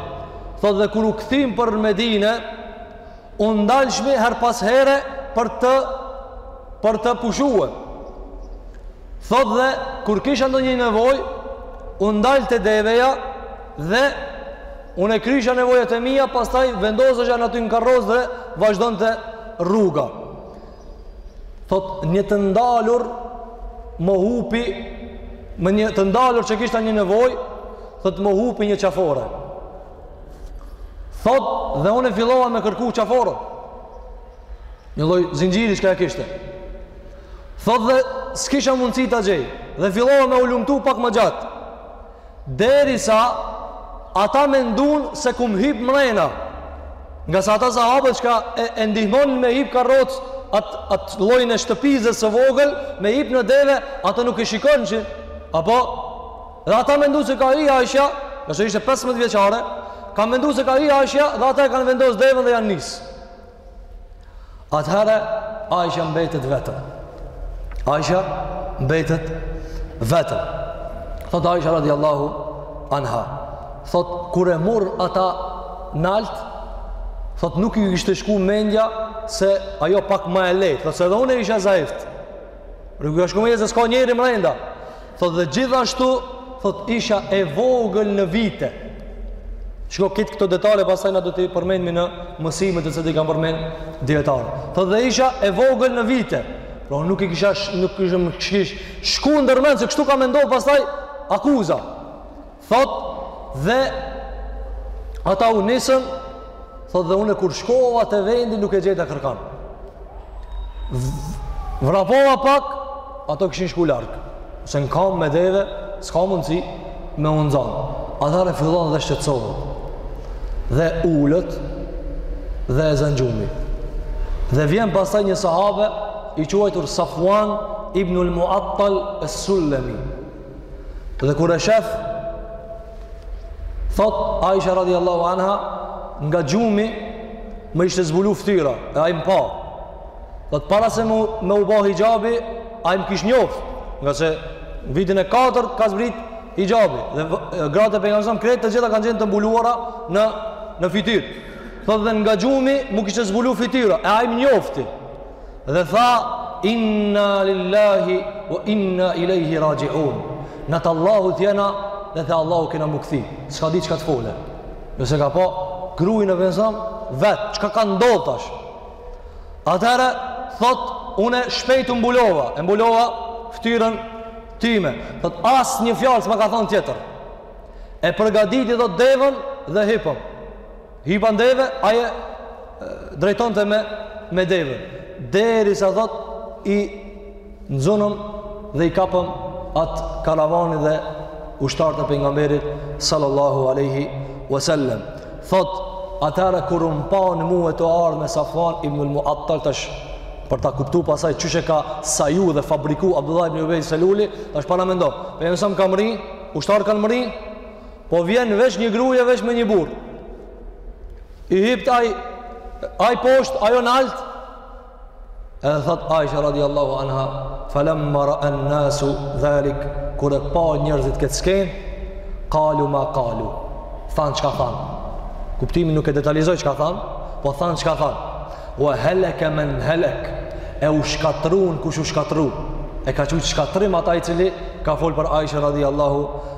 Thot dhe kur u kthym për Medine, U ndalshmi her pas here për të për të pushue. Thot dhe, kur kisha ndonjë nevoj, u ndalte deveja dhe unë e krysha nevojat e mija, pastaj vendosesha aty në karrocë dhe vazhdonte rruga. Thot, një të ndalur më hupi, në një të ndalur që kisha një nevoj, thot, më hupi një qafore. Thot dhe unë fillova me kërku qaforen. Një lloj zinxhiri që e kishte. Thot dhe s'kisha mundësi ta gjej dhe fillova me hulumtu pak më gjatë. Derisa ata mendun se kum hip mrena. Ngase ata sahabët që e, e ndihmojnë me hip karrocë, atë at llojin e shtëpizës së vogël, me hip në deve, ata nuk e shikojnë që apo Dhe ata mendun se ka hi Aisha, ngase ishte 15 vjeçare, kanë mendu se ka hi Aisha dhe ata e kanë vendosë deven dhe janë nisë. Atëherë, Aisha mbetet vetëm. Aisha mbetet vetëm. Thot Aisha radiallahu anha. Thot, kur e murrën ata naltë, thot nuk ju kishte shku mendja se ajo pak ma e lejtë. Thot se edhe une isha zaif. Nuk ju shku mendja se s'ka njeri mrenda. Thot dhe gjithashtu, thot isha e vogël në vite. Shiko ti këto detale, pastaj na do t'i përmendmi në mësimet të cilat i kanë përmend dijetarët. Thot dhe isha e vogël në vite. Pra nuk i kisha, nuk isha me kish kish. shku ndër mend, se kështu ka me ndodh pastaj akuza. Thot dhe ata u nisën, thot dhe unë kur shkova te vendi nuk e gjeta kërkan. Vrapova pak, ata kishin shku larg. Se n'kamb me deve, s'ka mundsi me u nxan. Atëherë fillon dhe shqetësohet. Dhe ulet dhe e zën gjumi. Dhe vjen pastaj një sahabe i quajtur Safwan ibn al-Mu'attal as-Sulami. Dhe kur e shef thot Aisha radhiyallahu anha nga gjumi m'u kishte zbulu fytyra e ai më pa. Thot para se më me u ba hixhabi, ai më kish njoft, ngase në vitin e 4 ka zbrit hixhabi dhe gratë e pejgamberit krejt të gjitha kanë qenë të mbuluara në në fytyrë. Thot dhe nga gjumi m'u kishte zbulu fytyra e ai më njofti. Dhe tha, inna lillahi, wa inna ilejhi raxhiun. Na t'Allahut jena, dhe te Allahu kena me u kthy. S'ka dit çka të folë. Se e ka pa gruen e vëzëm, vetë, çka ka ndodh tash. Atëherë, thot, unë shpejt u mbulova, e mbulova ftyrën time. Thot, as një fjalë, s'ma ka thanë tjetër. E përgaditi, thot, deven dhe hipa. Hipa n'deve, ai e drejtonte me, me deve. Derisa thot, i nxunëm dhe i kapëm atë karvanin dhe ushtarët e pejgamberit sallallahu aleyhi wasallam. Thot, atëhera kur m'panë mue tu ardh me Safan ibn al Muattal tash për ta kuptu pastaj qysh e ka saju dhe fabriku Abdullah ibn Ubejj Seluli, tash paramendo, pejgamberi ka mrri, ushtarët kanë mrri, po vjen veç një grue, veç me një burrë. I hipt ai, ai poshtë, ajo nalt. E dhe thot Aisha radiallahu anha, falemma raa en-nasu dhalik, kur e panë njerzit këtë skenë, kalu ma kalu, thanë çka thanë. Kuptimin nuk e detalizoi çka thanë, po thanë çka thanë. Wa heleke men helek, e u shkatrru, kush u shkatrru. E ka qujt shkatrrim atë i cili ka folë për Aisha radiallahu anha.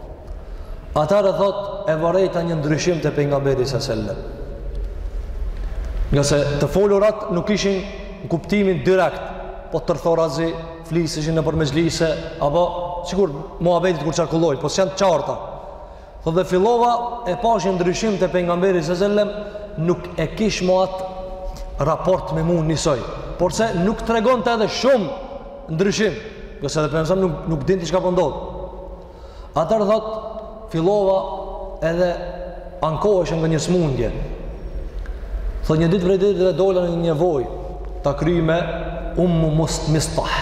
Atëherë thotë e vërejta një ndryshim te pejgamberi sa selam. Ngase të folurat nuk ishin në kuptimin direkt, po tërthorazi flisëshin nëpër mexhlise, apo sikur muhabetet kur qarkullojnë, po s'janë të qarta. Thotë dhe fillova e pashë një ndryshim te pejgamberi sa selam, nuk e kish më atë raport me mu njësoj. Porse nuk tregonte edhe shumë ndryshim. Ngase edhe pejgamberi nuk, nuk dinte çka po ndodh. Po Atëherë thotë, fillova edhe ankohesha nga një smundje. Thotë një ditë prej ditëve dola në një nevojë, ta kryej me Umu Mistah.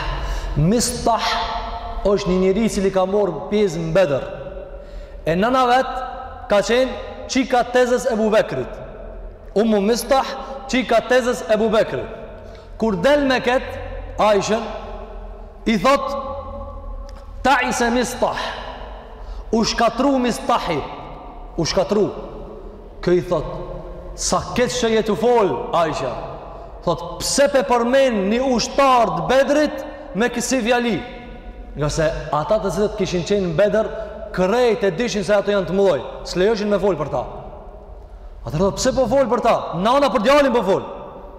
Mistah është një njeri i cili ka marrë pjesë në Bedër. E nëna e vet ka qenë çika e tezës Ebu Bekrit. Umu Mistah, çika e tezës Ebu Bekrit. Kur del me këtë Aishen i thotë taise Mistah u shkatrru Mistahi u shkatrru kjo i thotë sa keq që je tu fol Aisha thotë pse pe përmend një ushtar t'Bedrit me kësi fjalë ngase ata të cilët kishin qenë në Bedr krejt e dishin se ata janë të mëdhoj s'lejoshin me fol për ta atëherë thotë pse po fol për ta nana për djalin po fol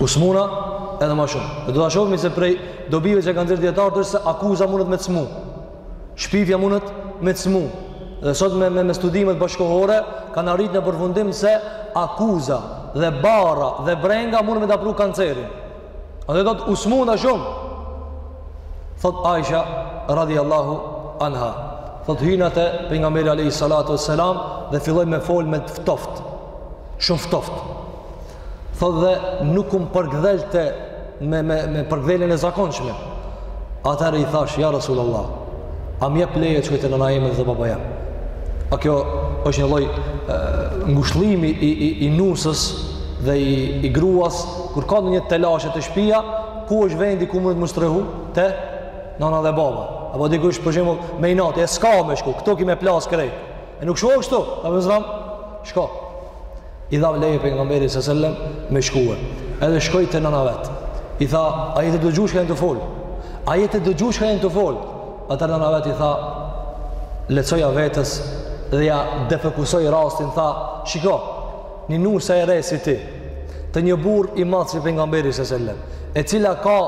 U smuna edhe ma shumë. Dhe do ta shohim se prej dobive që kanë nxjerrë dijetarët është se akuza mundet me të smu. Shpifja mundet me të smu. Dhe sot me, me, me studimet bashkëkohore kanë arrit në përfundim se akuza dhe barra dhe brenga mundet me ta pru kancerin. Atëherë thotë u smuna shumë. Thotë Aisha, radhi Allahu anha. Thotë hina te pejgamberi a.s. dhe filloi me fol me të ftoft. Shumë ftoft. Thotë dhe nuk um përkdhelte me, me, me përkdheljen e zakonshme. Atëherë i thashë, ja Rasulullah, a m'jep leje t'shkoj te nana ime dhe baba jem. A kjo është një lloj ngushllimi i, i, i nuses dhe i, i gruas, kur ka ndonjë telashe te shpia, ku është vendi ku mundet me u strehu? Te nana dhe baba. Apo dikush për shembull me inat, e s'ka me shku, këtu ki me plas krejt. E nuk shkon kështu, ta zëmë? Shko. I dha leje pejgamberi së sellem me shku. Edhe shkoi te nana e vet. I tha, a je tu dëgju çka janë tu fol? A je tu dëgju çka janë tu fol? Atëherë nana e vet i tha, lehtësoja vetes dhe ia defokusoi rastin, tha, shiko, një nuse e re si ti, te një burrë i madh si pejgamberi së sellem, e cila ka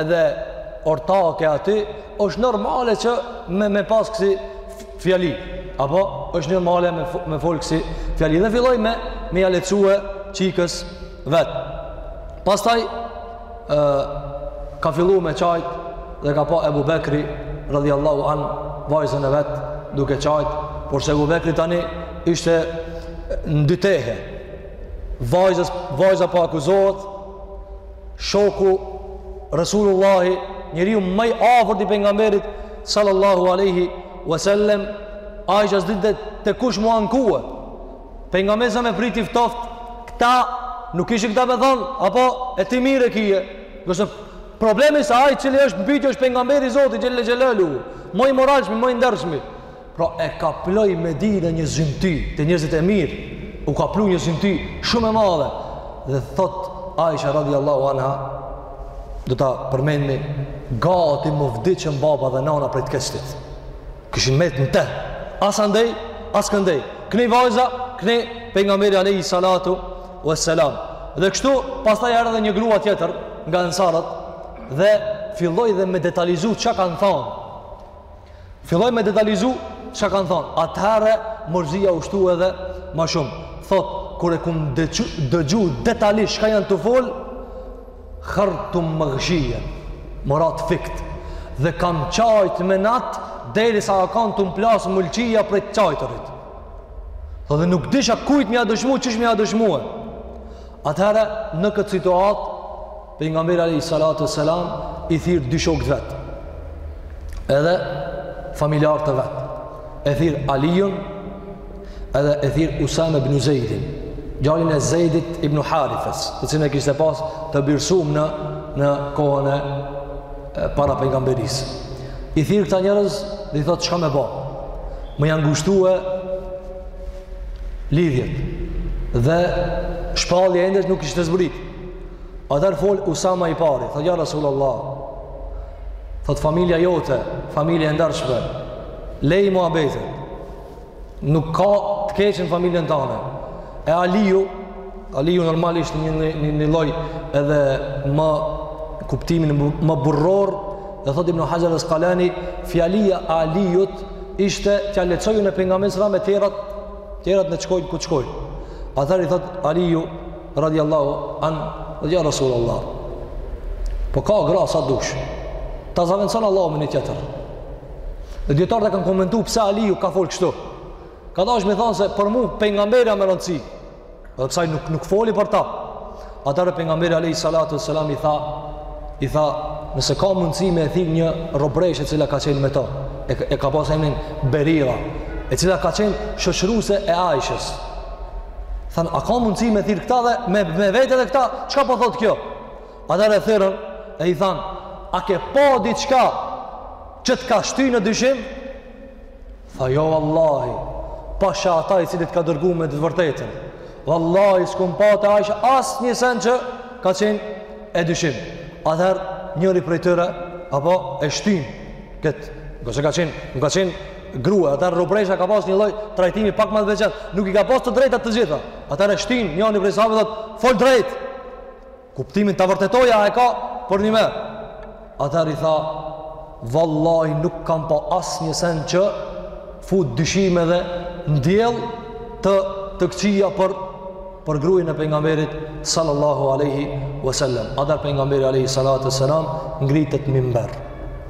edhe ortake aty, është normale që me, me pas kësi fjali apo është normale me me fol kësi fjali dhe filloi me me ja lecue çikës vet. Pastaj ë ka filluar me çajt dhe ka pa Ebu Bekri radhiyallahu an vajzën e vet duke çajt, por se Ebu Bekri tani ishte n'dy tehe. Vajzës vajza po akuzohet shoku Resulullahi, njeriu më i afërt i pejgamberit sallallahu alaihi wasallam, Aisha s'dite te kush m'u ankue. Pejgamberi s.a. më priti ftoft, këta nuk kishin këta me thonë, apo e ti mirë e kije. Osht problemi se ai i cili është n'pytje është pejgamberi i Zotit xhele xhelaluhu, mo i moralshmi, mo i ndershmi. Pra e kaploi Medinën një zymti, te njerëzit e mirë, u kaplu një zymti shumë e madhe, dhe thot Aisha radiallahu anha, do ta përmendmi, gati më vdiqën baba dhe nana prej t'sekëlldisë. S'kishin me dit ni te, as andej, as këndej. Knej vajza, knej pejgamberi alejhi salatu ue selam. Dhe kështu, pastaj erdh edhe një grua tjetër, nga ensarët, dhe filloi edhe me detalizu çka kanë thonë, Filloi me detalizu çka kanë thonë, atëherë mërzia u shtu edhe ma shumë. Thotë, kur e kom dëgju, dëgju detalisht çka janë tu folë, rreth temës sime, më ra t'fikët, dhe kam qajtë me natë, deri sa a kanë tu më plasë mëlçia prej të qajturit. Thotë, dhe nuk disha kujt me ia dëshmu, qysh me ia dëshmue. Atëherë, në këtë situatë, Pejgamberi alayhi salatu selam i thirr dy shokë t'vet. Edhe familjarë të vet. E thirr Aliun edhe e thirr Usame ibn Zeidin, djalin e Zeidit ibnu Harithës, të cilin e kishte pas të birsum në në kohën e para pejgamberisë. I thirr këta njerëz dhe i thotë çka me bo. Më janë ngushtue lidhjet dhe shpallja ende nuk kishte zbrit. Atër fol Usama i pari, thot ja Rasulullah. Thot familja jote, familja e ndershme, lej muhabetet. Nuk ka të keqe n'familjen tane. E Aliu, Aliu normalisht një një një lloj edhe në kuptimin mo burrëror dhe thot Ibn Hajar al-Asqalani fjalia e Aliut ishte t'ja lecojë pejgamberit sallallahu alajhi wasallam e tjerat tjerat le t'shkojnë ku t'shkojnë. Atër i thot Aliu radiallahu an tha ja Rasul Allah po ka gra sa dush ta zavendëson Allahu me një tjetër dhe dijetarët e kanë komentu pse Aliju ka fol kështu ka dasht me thonë se për mu pejgamberi a me rëndësi dhe pësaj nuk, nuk foli për ta atëherë pejgamberi alejhi salatu ve selam i tha i tha nëse ka mundësi me e thirr një robreshë e cila ka qenë me ta e, e ka pasë emnin Berira e cila ka qenë shoqëruse e Ajshes Thanë, a ka mundësi me thirrë këta dhe me, me vet edhe këta, çka po thotë kjo? Atëherë e thirrën, e i thanë, a ke pa diçka që të ka shty në dyshim? Tha, jo, vallahi, pasha ata i cili t'ka dërgu me të vërtetën. Vallahi, s'kum pa te Ajsha asnjë sen që ka qenë e dyshimtë. Atëherë njëri prej tyre, apo e shtynë këtë, ngaqë ka qenë, nuk ka qenë, grua, atëherë robresha ka pas një lloj trajtimi pak më të veçantë, nuk i ka pas të drejtat të gjitha. Atëherë e shtyn, njëri prej sahabëve thotë, "Fol drejt." Kuptimin ta vërtetoja e ka për një më. Atëherë i tha, "Vallahi nuk kam pa asnjë sen që fut dyshim edhe ndjell të të këqija për për gruin e pejgamberit sallallahu alaihi wasallam." Atëherë pejgamberi alaihi salatu wasalam ngritet n'mimber.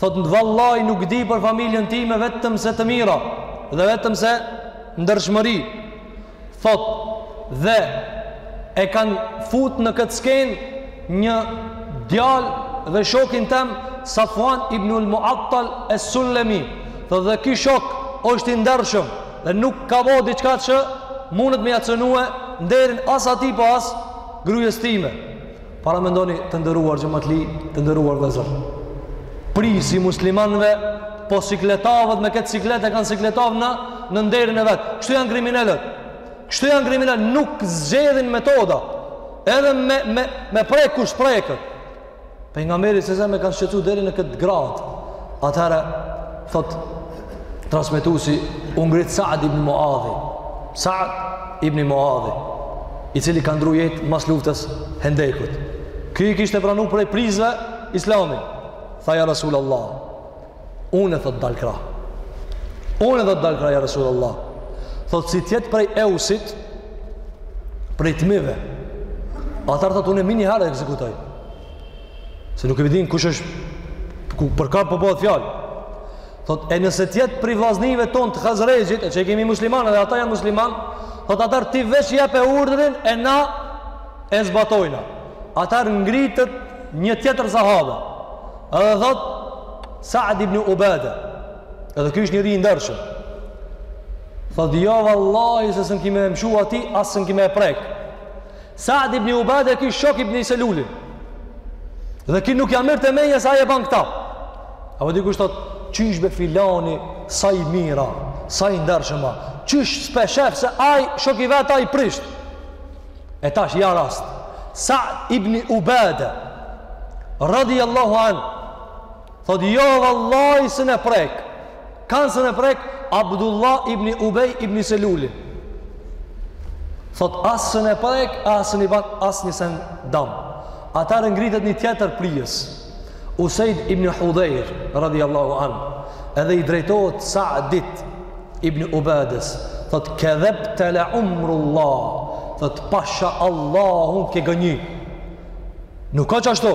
Thotë vallahi nuk di për familjen time vetëm se të mira dhe vetëm se ndershmëri. Thot dhe e kanë fut në këtë skenë një djal dhe shokin tem Safuan ibnul Muattal es-Sulemi. Thot dhe ky shok është i ndershëm dhe nuk ka bo diçka që mundet me ja cenu nderin as atij po as grues time. Paramendoni të nderuar xhematli, të nderuar vëllezër. Prijësi i muslimanve, po sikletavet me këtë siklet e kanë sikletavë në, në nderin e vet. Kështu janë kriminelët. Kështu janë kriminelët. Nuk zgjedhin metoda. Edhe me, me, me prek ku s'preket. Pejgamberin sallallahu alaihi wasallam e kanë shqetësu deri në këtë gradë. Atëherë, thotë, transmetuesi u ngrit Sa'd ibn Muadhi. Sa'd ibn Muadhi, i cili ka ndrru jetë mas luftës Hendekut. Ky i kishte pranu prej prijësve Islamin. Tha ja Rasulullah, unë do t'dal krah. Unë do t'dal krah ja Rasulullah. Thot si t'jetë prej Eusit prej t'mive. Atëherë thot unë menjëherë e ekzekutoj. Se nuk e din kush është, ku për kë po bëhet fjalë. Thot, e nëse t'jetë prej vllaznive tonë të Hazrexhit, e që i kemi musliman edhe ata janë musliman, thot, atëherë ti veç jep e urdhrin e na e zbatojna. Atëherë ngritet një tjetër sahabe. Edhe thot, Saad ibn Ubede, edhe ky është njeri i ndershëm. Thot, jo vallahi se s'un ki me i mshu atij, as s'un ki me e prek. Saad ibn Ubade ky shok ibn Seluli. Dhe ky nuk ja merrte menja se ai e bën këta. Apo dikush thot, qysh be filani sa i mirë a, sa i ndershëm a. Qysh s'pe shef se ai shoki vet a i prisht. E tash ja rasti. Saad ibn Ubade radiyallahu an thot jo vallahi s'e prek. Kah s'e prek Abdullah ibn Ubej ibn Selulin. Thot as s'e prek, as s'i ban as një sen dam. Atëherë ngritet një tjetër prijs. Usejd ibn Hudhejr, radiallahu an, edhe i drejtohet Saadit ibn Ubedës. Thot kedhebte le amrullah, thot pasha Allahun ke gënjy. Nuk ka qashtu.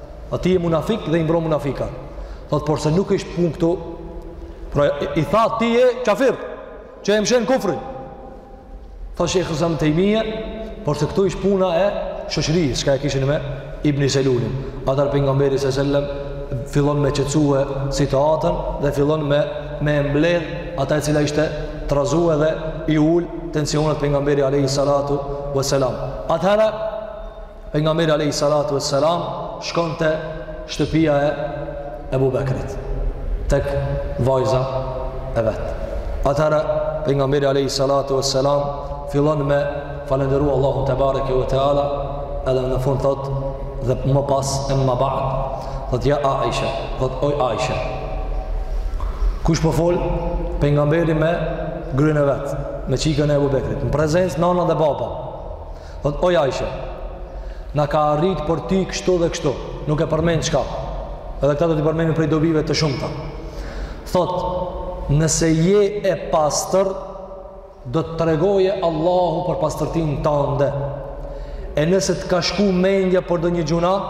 A ti je munafik dhe i mbron munafikat. Thot, por se nuk ishte puna këtu. Pra, i tha, ti je kafir, që e mshef kufrin. Thot, shejh Ibn Tejmije, por se këtu ishte puna e shoqërisë, çka e kishin me Ibni Selulin. Atëherë Pejgamberi a.s., fillon me qetësue situatën dhe fillon me, me e mbledh ata e cila ishte trazue dhe i ul tensionet Pejgamberi a.s. Atëherë, Pejgamberi alejhi salatu ve selam, shkon te shtëpia e Ebu Bekrit, tek vajza e vet. Atëherë, Pejgamberi alejhi salatu ve selam, fillon me falënderu Allahun tebareke ve teala, edhe në fund thot, dhe më pas emma ba'd, thot ja Aisha, thot oj Aisha. Kush po fol, Pejgamberi me gruen e vet, me çikën e Ebu Bekrit, në prezencë nana dhe baba, Thot, oj Aisha, na ka arrit për ty kështu dhe kështu, nuk e përmen çka, edhe këta do ta përmendim prej dobive të shumta. Thot, nëse je e pastër, do të tregojë Allahu për pastërtinë tande. E nëse të ka shku mendja për donjë gjynah,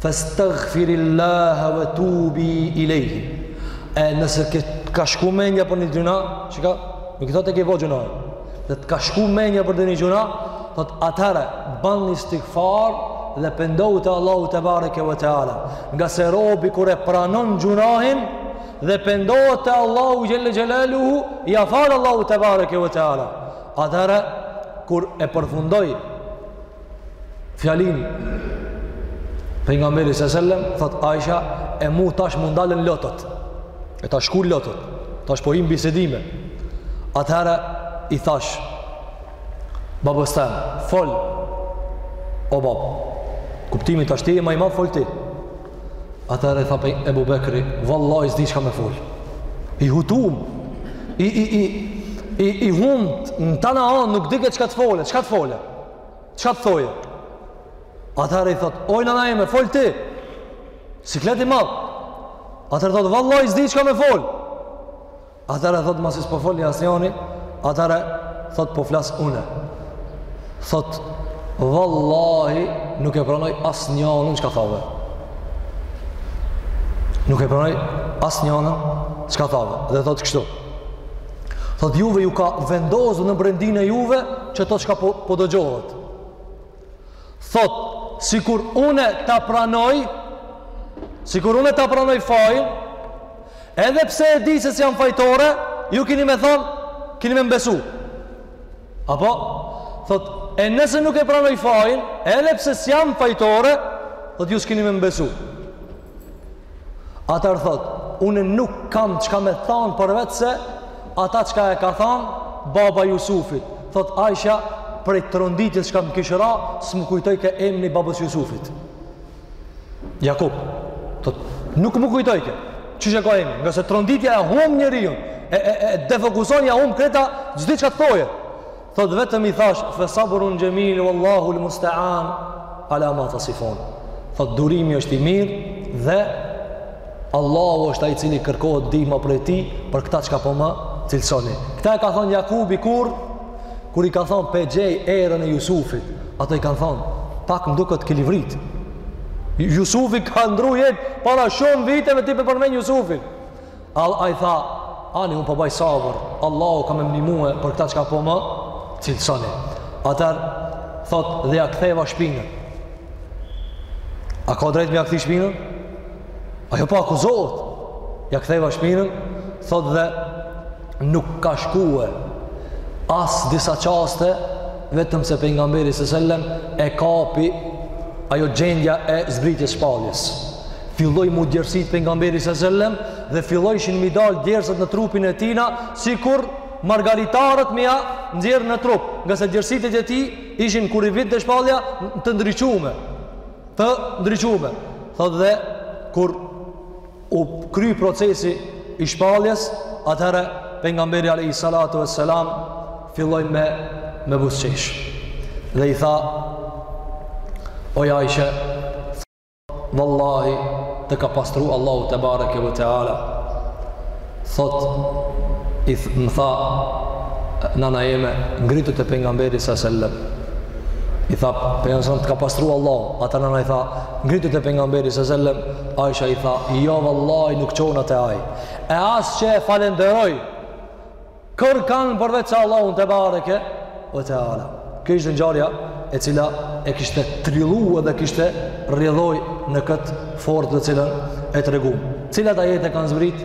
Fastaghfirillaha wa tubi ilayhi. E nëse të ka shku mendja për një gjynah, çka? Nuk i thotë ke bo gjynah. Nëse të ka shku mendja për donjë gjynah, thot atëherë ban istigfar dhe pendohu te Allahu tebareke ve teala. Ngase robi kur e pranon gjynahin dhe pendohet te Allahu xhelle xhelaluhu, ja fal Allahu tebareke ve teala. Atëherë kur e përfundoi fjalim pejgamberi sa sellem thot Aisha e mu tash mu ndalën lott e tash s'ka lot tash po hym bisedime atëherë i thash babës tem fol o bab kuptimi tash ti je ma i madh fol ti atëherë i tha Ebu Bekri vallahi s'di çka me fol i hutum i, i, i, i, i humt' në tana anët nuk dike çka të fole çka të fole Çka të thojke? Atëherë i thot, oj nana jeme, fol ti. Sikleti i madh. Atëherë thot, vallahi, s'di çka me fol. Atëherë thot, masi s'po folni asnjani. Atëherë thot, po flas une. Thot, vallahi, nuk e pranoj asnjanën çka thave. Nuk e pranoj asnjanën çka thave. Dhe thot, kështu. Thot juve ju ka vendosur në brendinë e juve qito çka po dëgjohet. Thot sikur unë ta pranoj, sikur unë ta pranoj fajin, edhe pse e di se s'jam fajtore, ju keni me thonë, keni me m'besu. Apo thot e nëse nuk e pranoj fajin, edhe pse s'jam fajtore, thot ju s'keni me m'besu. Atëherë thot, une nuk kam çka me thanë përveç se ata çka e ka thanë baba i Jusufit. Thot, Aisha, prej tronditjes çka më kish ra, s'mu kujtojke emni i babës Jusufit. Jakub, thot, nuk mu kujtojke, qysh e ka emni, ngase tronditja e humb njeriun, e, e, e defokuson ja humb krejt, s'di çka të thoje. Thotë vetëm i thashë fe sabrun xhemil wallahu al mustaan ala ma tasifun. Thotë durimi është i mirë dhe Allahu është ai i cili kërkohet ndihma prej tij për këta çka po më cilësoni. Këta e ka thonë Jakubi kur kur i ka thonë pe ndjej erën e Jusufit, ato i kanë thonë plak më duket ke luajt. Jusufi ka ndru jetë para shumë viteve ti pe përmend Jusufin. Ai tha, ani unë po baj sabër, Allahu ka me m'nimue për këta çka po më cilësoni. Atëherë thot dhe ja ktheva shpinën. A ka drejt me ja kthi shpinën? Ajo po akuzohet. Ja ktheva shpinën, thot dhe nuk ka shkue as disa çaste vetëm se pejgamberi sallallahu alajhi wasallam e kapi ajo gjendja e zbritjes shpalljes. Filloi mu djersit pejgamberi sallallahu alajhi wasallam dhe fillojshin mi dal djersat në trupin e tina, sikur margaritarët me ja nxjerr në trup, ngase djersët e tij ishin kur i vike shpallja të ndriçume. Të ndriçume. Thotë dhe kur u kry procesi i shpalljes, atëherë pejgamberi alejhi salatu vesselam filloi me me buzëqesh. Dhe i tha O Aisha, vallahi të ka pastru Allahu tebareke ve teala. Thot i th më tha nana jeme ngritu te pejgamberi sa selam. I tha pejgamberi të ka pastru Allahu. Ata nana i tha ngritu te pejgamberi sa selam Aisha i tha, jo vallahi nuk çona te ai, e as që e falënderoj kërkan përveç Allahun tebareke ve teala. Kjo ishte ngjarja e cila e kishte trillu dhe kishte rrjedhoj në këtë formë të cilën e tregu. Cilat ajete kanë zbrit?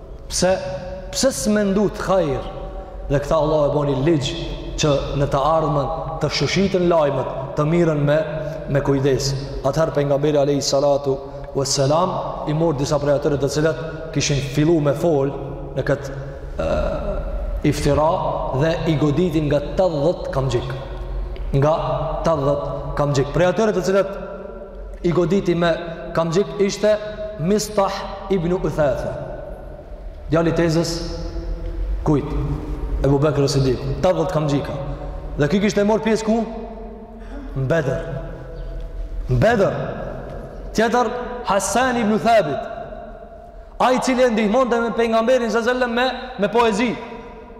Pse, pse s'mendut hajr dhe këta Allahu e boni ligj që në të ardhmen të shoshiten lajmet të mirren me, me kujdes. Atëherë pejgamberi alejhi salatu ve selam i mor disa prej atyre të cilët kishin fillu me fol në këtë e, iftira dhe i goditi nga 80 kamxhik. Nga 80 kamxhik. Prej atyre të cilët i goditi me kamxhik ishte Mistah ibn Uthatha. Djali tezës kujt? Ebu Bekr Sidik, 80 kamxhika. Dhe ky kishte marr pjesë ku? Në Bedër. Në Bedër. Tjetër Hasan ibn Thabit. Ai i cili e ndihmonte me pejgamberin sallallahu alajhi wasallam me me poezi.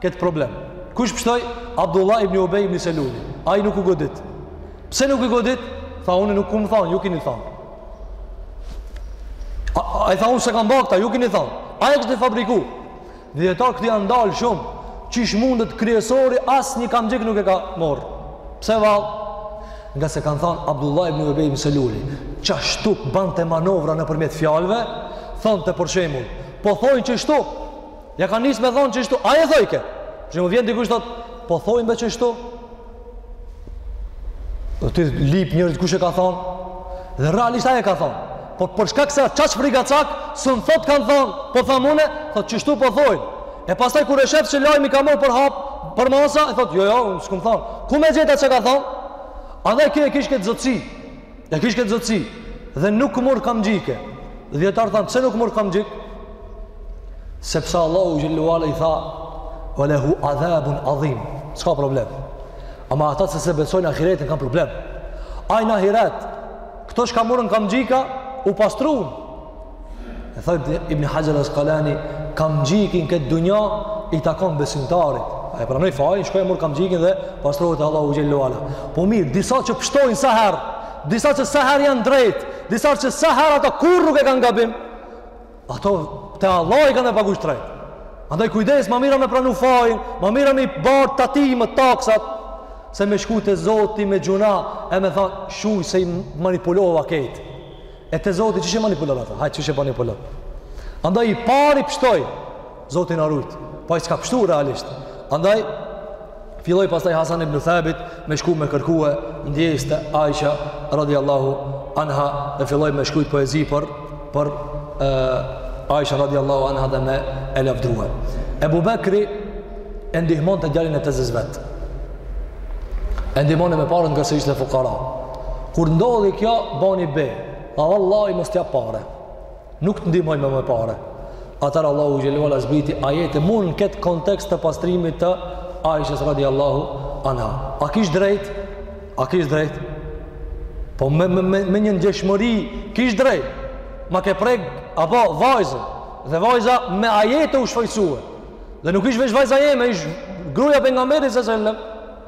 këtë problem. Kush pshtoi? Abdullah ibn Ubej ibn Selul. Ai nuk u godit. Pse nuk u godit? Tha unë nuk kum thon, ju keni thon. Ai tha unë s'e kam ba kta, ju keni thon. Ai e kish fabriku. Dijetarët këtu janë ndalë shumë. Qysh mundet kryesori asnjë kamxhik nuk e ka marr. Pse vallë? Ngase kanë thënë Abdullah ibn Ubej ibn Selul. Qashtu bante manovra nëpërmjet fjalëve, thonte për shembull, po thonë qështu, Ja ka nis me thon qështu, ai e thojke. Për shembull vjen dikush thot, po thojnë me qështu. O ti lyp njerëz kush e ka thon? Dhe realisht ai e ka thon. Po për shkak se qaq frikacak, s'un thot kam thon, po tham unë, thot qështu po thojnë. E pastaj kur e shef se lajmi ka marr përhap, përmasa, e thot, jo, jo, unë s'kum thon. Ku me gjet çka ka thon? Andaj kjo e kish këtë zotësi? E kish këtë zotësi, dhe nuk mor kamxhikë. Dijetarët thanë, pse nuk mor kamxhik? Sepse Allahu xhel-le ve ala i tha, ve lehu adhabun adhim, s'ka problem. Ama ata se s'e besojnë ahiretin, kanë problem. Ai në ahiret, këta çka morën kamxhika, u pastrunë. e thot Ibn Hajar al-Asqalani kamxhikin në këtë dunja i takon besimtarit a e pranoj fajin shkoj murr kamxhikin dhe pastrohet Allahu xhelle ue ala po mirë disa që pështojnë sa herë disa që sa herë janë drejt disa që sa herë ata kurrë nuk e kanë gabim ata te Allahi kanë me pagu shtrejt andaj kujdes ma mirë me pranu fajin ma mirë me i bart tatimët taksat se me shku te Zoti me gjuna e me thanë shyqyr se i manipulova krejt E te Zoti qysh e manipulon ata? Hajt qysh e manipulon. Andaj i pari pshtoi Zoti na rujt. Po ai s'ka pshtu realisht. Andaj filloi pastaj Hasan ibn Thabit me shku me kërkue ndjesë te Aisha radiallahu anha dhe filloi me shkrujt poezi për, për e, Aisha radiallahu anha dhe me e lavdrue. Ebu Bekri e ndihmonte djalin e tezes vet. E ndihmonte me pare ngase ishte fukara. Kur ndodhi kjo, bani be, tha vallahi mo s'të jap pare. Nuk të ndihmoj mo me pare. Atëherë Allahu xhelle ue ala zbriti ajete mu në këtë kontekst të pastrimit të Aishës radiallahu anha. A kish drejt? A kish drejt? Po me, me, me, me një ndjeshmëri, kish drejt? Ma ke prek, apo vajzën, dhe vajza me ajete u shfajsue. Dhe nuk ish veç vajza jeme, ish gruja e pejgamberit, s.a.s..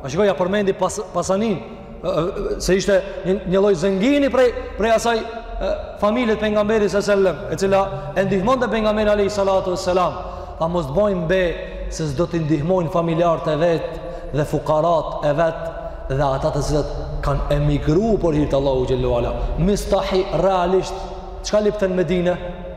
Tha shiko ia përmendi pas, pasanin, se ishte një, një lloj zengini prej, prej asaj familjes pejgamberit s.a.s., e cila e ndihmonte pejgamberin alejhi salatu ve selam, tha mos të bajnë be se s'do t'i ndihmojnë familjarët e vet dhe fukaratë e vet dhe ata të cilët kanë emigru për hir të Allahut Xhelle ue Ala. Mistahi realisht, çka lypte në Medine?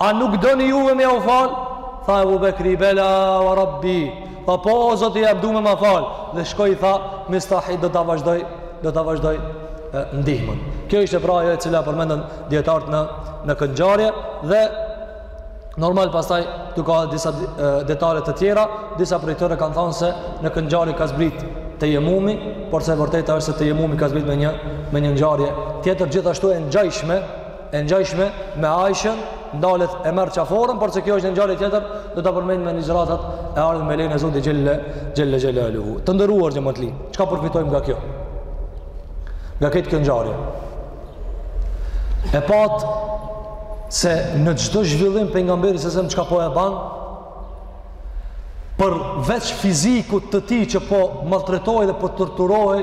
A nuk doni juve me jau falë? Tha Ebu Bekri, bela wa rabbi. Tha, po, o Zoti jem du me ma falë. Dhe shkoi i tha Mistahit, do ta vazhdoj, do ta vazhdoj ndihmën. Kjo ishte pra ajo e cila përmendën dijetarët në, në kët ngjarje dhe normal pastaj ka edhe disa detale të tjera, disa prej tyre kanë thanë se në kët ngjarje ka zbrit tejemumi, por se e vërteta është se tejemumi ka zbrit me një, me një ngjarje tjetër, gjithashtu e ngjajshme, e ngjajshme me Aishën, ndalet e merr qaforen, por se kjo është një ngjarje tjetër, do ta përmendim në ligjëratat e ardhshme me lejen e Zotit Xhelle Xhelle Xhelaluhu. Të nderuar xhamatli, çka përfitojmë nga kjo? Nga krejt kjo ngjarje. E patë se në çdo zhvillim pejgamberi s.a.s. çka po e ban përveç fizikut të tij që po maltretohej dhe po torturohej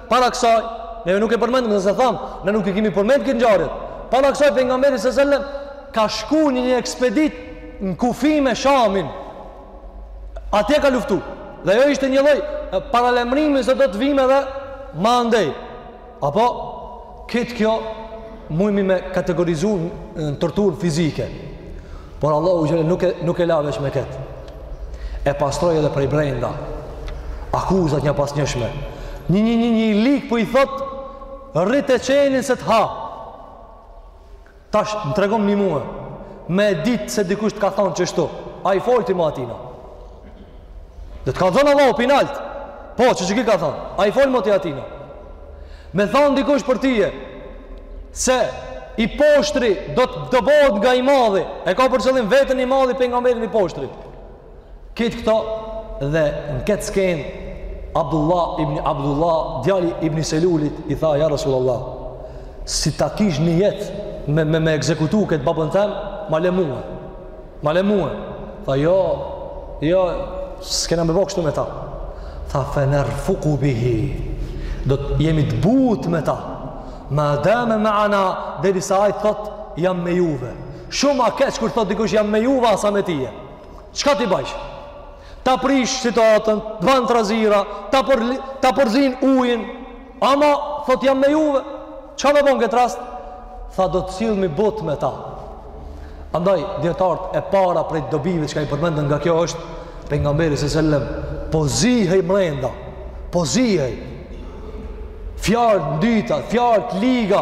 Para kësaj, neve nuk e përmendëm se thamë, ne nuk e kemi përmend krejt ngjarjet. Para kësaj pejgamberi s.a.s. ka shku në një ekspeditë në kufi me Shamin. Atje ka luftu. Dhe ajo ishte një lloj paralajmërimi se do të vimë edhe ma ndej. Apo, Këtë, kjo mujmi me kategorizu në torturë fizike, por Allahu xhel nuk e, nuk e la veç me këtë. E pastroj edhe prej brenda, akuzat e njëpasnjëshme. Një një një një i lik po i thotë, rrite qenin se të ha. Tash më tregon një muaj, me e ditë se dikush të ka thonë qështu, a i fol ti ma atina. Dhe të ka thonë Allah o pinaltë, po që ki ka thonë, a i fol ma ti atina. Me thonë dikush për tije, se i poshtri do të dëbohet nga i madhi, e ka për qëllim veten i madhi Pejgamberin i poshtri. Këtë këto dhe në këtë skenë Abdullah ibn Abdullah, djali ibn Selulit, i tha, ja Rasulullah, si ta kish nijet me, me, me ekzekutu këtë babën tem, ma le mue, ma le mue. Tha, jo, jo, s'kena me ba kështu me ta. Tha, fenerfuku bihi, do të jemi të butë me ta, ma dame me ana, dhe derisa ai të thotë, jam me juve. Shumë a keq kur thot dikush jam me juve, e s'a me tije. Çka t'i bajsh? Ta prish situatën, të banë trazira, ta, për, ta përzinë ujin, ama, thot jam me juve, çka me bo n'këtë rast? Tha do të sillmi butë me ta. Andaj, dijetarët e para prej dobive çka i përmendin nga kjo është, Pejgamberi s.a.s., po zihej mrenda, po zihej, fjalë të ndyta, fjalë të liga,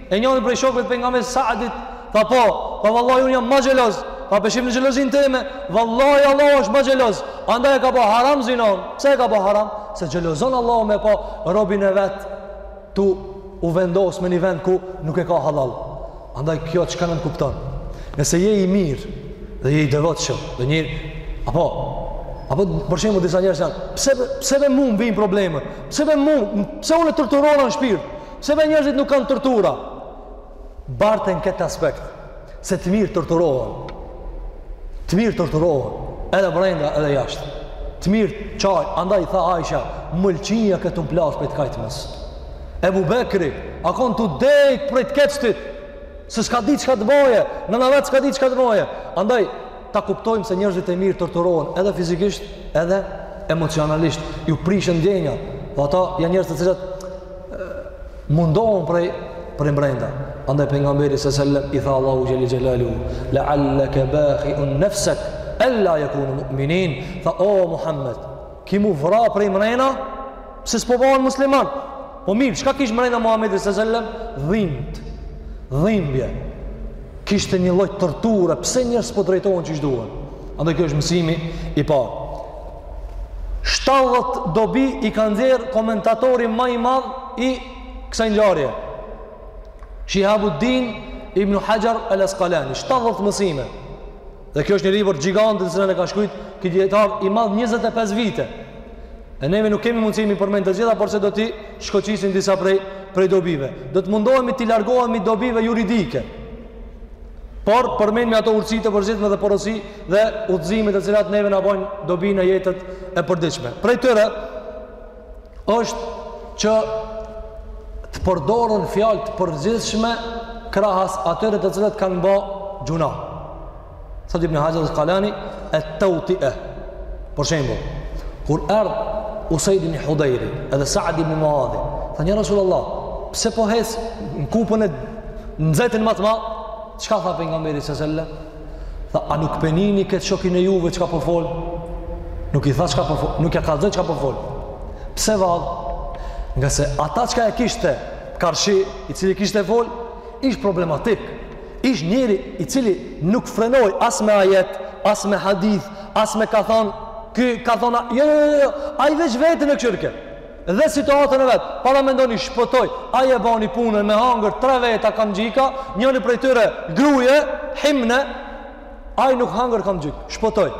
E njëri prej shokëve të pejgamberit Sa'dit tha po, tha po vallahi un jam më xheloz. Tha po shihni xhelozinë teme, vallahi Allahu është më xheloz. Andaj e ka bë haram zinanë. Pse e ka bë haram? Se xhelozon Allahu me pa robin e vet tu u vendos me një vend ku nuk e ka halal. Andaj kjo çka nënkupton? Nëse je i mirë dhe je i devotshëm, dhe një apo apo për shembull disa njerëz janë, pse pse veç mua m'vijnë problemet? Pse veç mua, pse unë torturohem në shpirt? Pse be njerëzit nuk kanë tortura? Barten këtë aspekt, se të mirët torturohen. Të mirët torturohen, edhe brenda, edhe jashtë. Të mirët qajnë, andaj tha Aisha, mëlçia ke tu m'plas prej të kajtmes. Ebu Bekri, a konë tu dekë prej të keqtit, se s'ka di çka të boje, nëna e vet s'ka di çka të boje. Andaj, ta kuptojmë se njerëzit e mirë torturohen edhe fizikisht, edhe emocionalisht. Ju prishen ndjenjat, dhe ata janë njerëz të cilët mundohen prej prej brenda andaj pejgamberit s.a.s. i tha Allahu xhel-le xhelaluhu la'allaka bakhi'un nafsak alla yakunu mu'minin tha o Muhammed ki m'u vra prej mrena pse s'po bëhen musliman po mirë çka kish mrena Muhammedi s.a.s. dhimbt dhimbje kishte një lloj torture pse njerëzit s'po drejtohen qysh duhet andaj kjo është mësimi i parë shtatëdhjetë dobi i ka nxjerr komentatori ma i madh i kësaj ngjarje. Shihabuddin Ibn Hajar al-Asqalani, 70 mësime. Dhe kjo është një libër gjigant në cilën e ka shkru ky dietar i madh 25 vite. E neve nuk kemi mundësi me i përmend të gjitha, por se do t'i shkoqisim disa prej prej dobive. Do të mundohemi t'i largohemi dobive juridike. Por përmendmi ato urtësi të përgjithshme dhe porosi dhe udhëzime të cilat neve na bajnë dobi në jetën e përditshme. Prej tyre është që të përdoren fjalë të përgjithshme krahas atyre të cilët kanë ba gjyna. Thotë Ibn Hajar al-Asqalani at-Tawti'a. Për shembull, kur erdh Usaid ibn Hudayr, edhe Sa'd ibn Mu'adh, tha ja Rasulullah, pse po hec në kupën e nxehtit ma t'madh? Çka tha pejgamberi sallallahu alaihi wasallam? Tha, a nuk po e nini këtë shokin e juve çka po fol? Nuk i tha çka po fol, nuk ia kallxoi çka po fol. Pse vallë? Ngase ata çka e kishte karshi, i cili kishte folë, ish problematik. Ish njeri i cili nuk frenoi as me ajet, as me hadith, as me ka thonë, ky ka thonë, jo, jo, jo, jo, ai veç veten e kqyrke. Dhe situatën e vet. Paramendoni shpëtoi, ai e bani punën me hangër tre veta kamxhika, njani prej tyre grue, Himne, ai nuk hangër kamxhik, shpëtoi.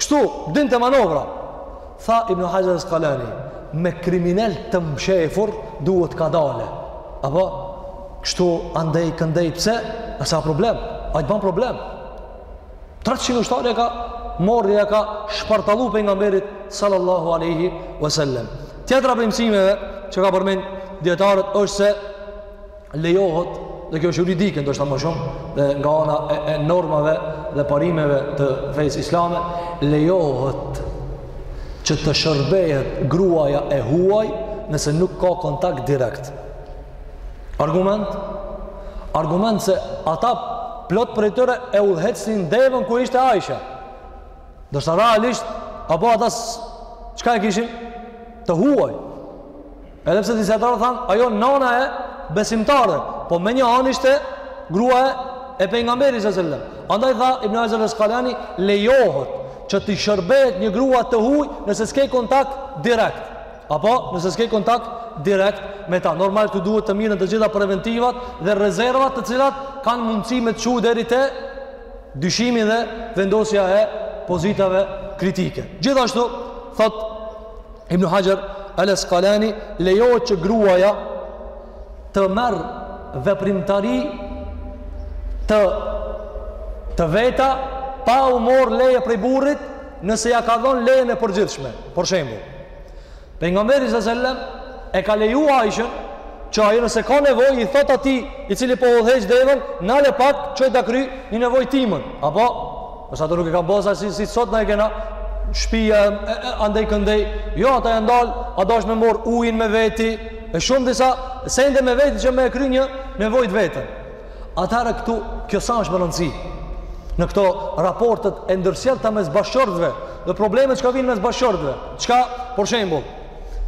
Kështu dinte manovra. Tha Ibn Hajar al-Asqalani, me kriminelë të mshefur duhet kadale. Apo kështu andej këndej pse? Asht problem? Ai ban problem. 300 ushtarë i ka marr ia ka shpartallu pejgamberit sallallahu aleyhi vësallem. Tjetra prej mësimeve që ka përmend dijetarët është se lejohet dhe kjo është juridike ndoshta ma shumë dhe nga ana e, e normave dhe parimeve të fesë islame lejohet që të shërbehet gruaja e huaj nëse nuk ka kontakt direkt Argument? Argument se ata plot prej tyre e udhëheqnin deven ku ishte Aisha. Ndërsa realisht, apo ata çka e kishin? Të huaj. Edhe pse dijetarët thanë, ajo nana e besimtarëve, po me një anë ishte grua e pejgamberit salallahu alejhi ve selem. Andaj tha Ibn Hajar al-Asqalani, lejohet që t'i shërbehet një grua të huaj nëse s'ke kontakt direkt. Apo, nëse s'ke kontakt direkt me ta, normal duhet të mirren të gjitha preventivat dhe rezervat të cilat kanë mundësi me të çu deri te dyshimi dhe vendosja e pozitave kritike. Gjithashtu, thotë Ibn Hajar al-Asqalani, lejohet që gruaja të merr veprimtari të veta pa i marr leje prej burrit nëse ia ka dhënë lejen e përgjithshme. Për shembull, Pejgamberi alejhi selam, e ka leju Aishen, që ajo nëse ka nevojë, i thotë atij, i cili po udhëheq deven, nale pak, që ta kry një nevojë timen. Apo, nëse atë nuk e ka bo, siç, si sot na e kena, shpia, e, e, andej këndej, jo, ata janë dal, a dasht me marr ujin me veti, e shumë disa, sende me veti që me e kry një nevojë të veten. Atëherë këtu, kjo sa është me rëndësi, në këto raportet e ndërsjellta mes bashkëshortëve dhe problemet çka vijnë mes bashkëshortëve, çka, për shembull,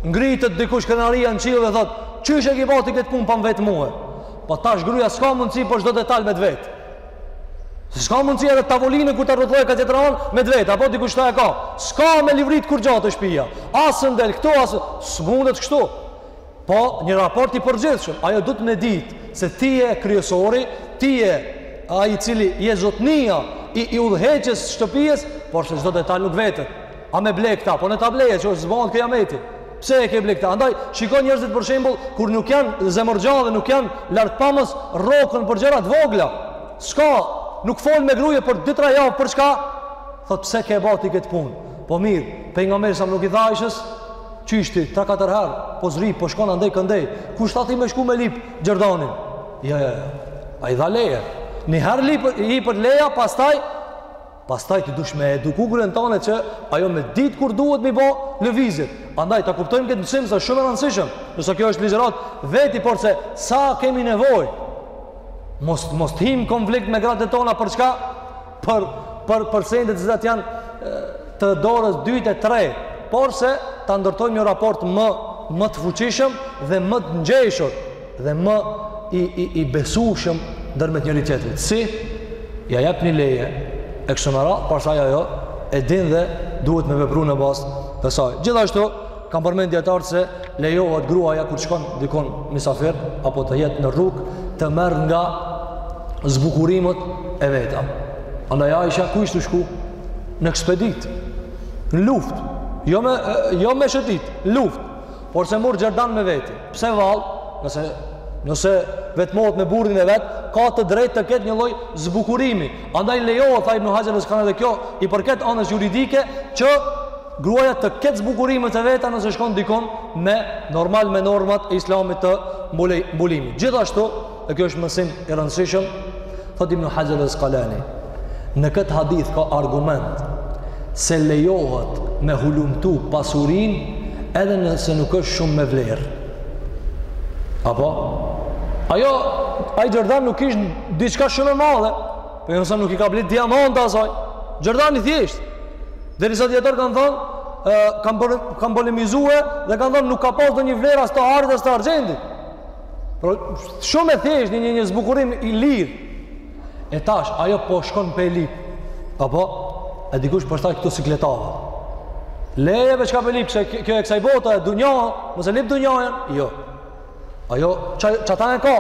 ngritet dikush krenaria në qiell dhe thotë, qysh e ki ba ti këtë punë pa më vet mue? Po tash gruja, s'ka mundësi për çdo detal me të vet. S'ka mundësi edhe tavolinë kur ta rrotullojë ka tjetra anë me të vet, apo dikush ta e ka. S'ka me livrit kurgja te shpia. As s'del këtu, as s'mundet kështu. Po, një raport i përgjithshëm. Ajo duhet me ditë se ti je kryesori, ti je ai i cili je zotnia i, i udhëheqës i shtëpisë, porse çdo detal nuk vetet. A me ble këta, po ne ta bleje që s'bohet kijameti. Pse e ke ble këta? Andaj, shiko njerëzit për shembul, kur nuk janë zemërgjanë dhe nuk janë largpamës, rroken për gjëra të vogla. Çka, nuk fol me gruje për 2-3 javë për çka, thotë pse ke ba ti këtë punë. Po mirë, Pejgamberi s.a. nuk i tha Aishes, qysh ti, tre katër herë, po zri, po shkon andej këndej. Kush të tha ti me shku me lyp gjerdanin? Jo, jo, jo. Ai dha leje. Ni herë jepet leja, pastaj pastaj ti duhesh me eduku gruen tane që ajo me ditë kur duhet mi bë lëvizjet. Andaj ta kuptojmë këtë mësim se shumë i rëndësishëm, nëse kjo është ligjëratë në veti porse sa kemi nevojë. Mos mos hijmë në konflikt me gratë tona për çka? për për për sendet të cilat janë të dorës 2 e 3, porse ta ndërtojmë një raport më më të fuqishëm dhe më të ngjeshur dhe më i i i besueshëm ndërmjet njëri tjetrit. Si ia jepni leje e kështu me radhë, pastaj ajo e din dhe duhet me vepruar në bazë të saj. Gjithashtu Kanë përmend dijetarët se lejohet gruaja kur shkon dikun mysafir apo të jetë në rrugë të merr nga zbukurimet e veta. Andaj Aisha ku ishte shku? Në ekspeditë, në luftë, jo me, jo me shëtit, në luftë, porse mori gjerdan me veti. Pse vallë, nëse, nëse vetmohet me burrin e vet, ka të drejtë të ketë një lloj zbukurimi. Andaj lejohet, tha Ibn Hajar al-Asqalani dhe kjo, i përket anës juridike, që gruaja të ketë zbukurimet e veta nëse shkon dikon me normal me normat e islamit të mbulimit. Gjithashtu, e kjo është mësim i rëndësishëm, thotë Ibn Hajar al-Asqalani, në këtë hadith ka argument se lejohet me hulumtu pasurinë edhe nëse nuk është shumë me vlerë. Apo? Ajo, ai gjerdan nuk ishte diçka shumë e madhe, Pejgamberi a.s. nuk i ka ble diamanta asaj. Gjerdan i thjeshtë. Derisa dijetarë kanë thonë, kanë polemizue dhe kanë thonë nuk ka pas ndonjë vlerë as të arit as të argjendit. Pra, shumë e thjeshtë një, një, një zbukurim i lirë. E tash, ajo po shkon po e lyp. Apo, e dikush prej shtan këtyre sikletave. Leje ve çka po e lyp, kjo e kësaj bota e dunja, mos e lyp dunjanë? Jo. Ajo, qata e ka,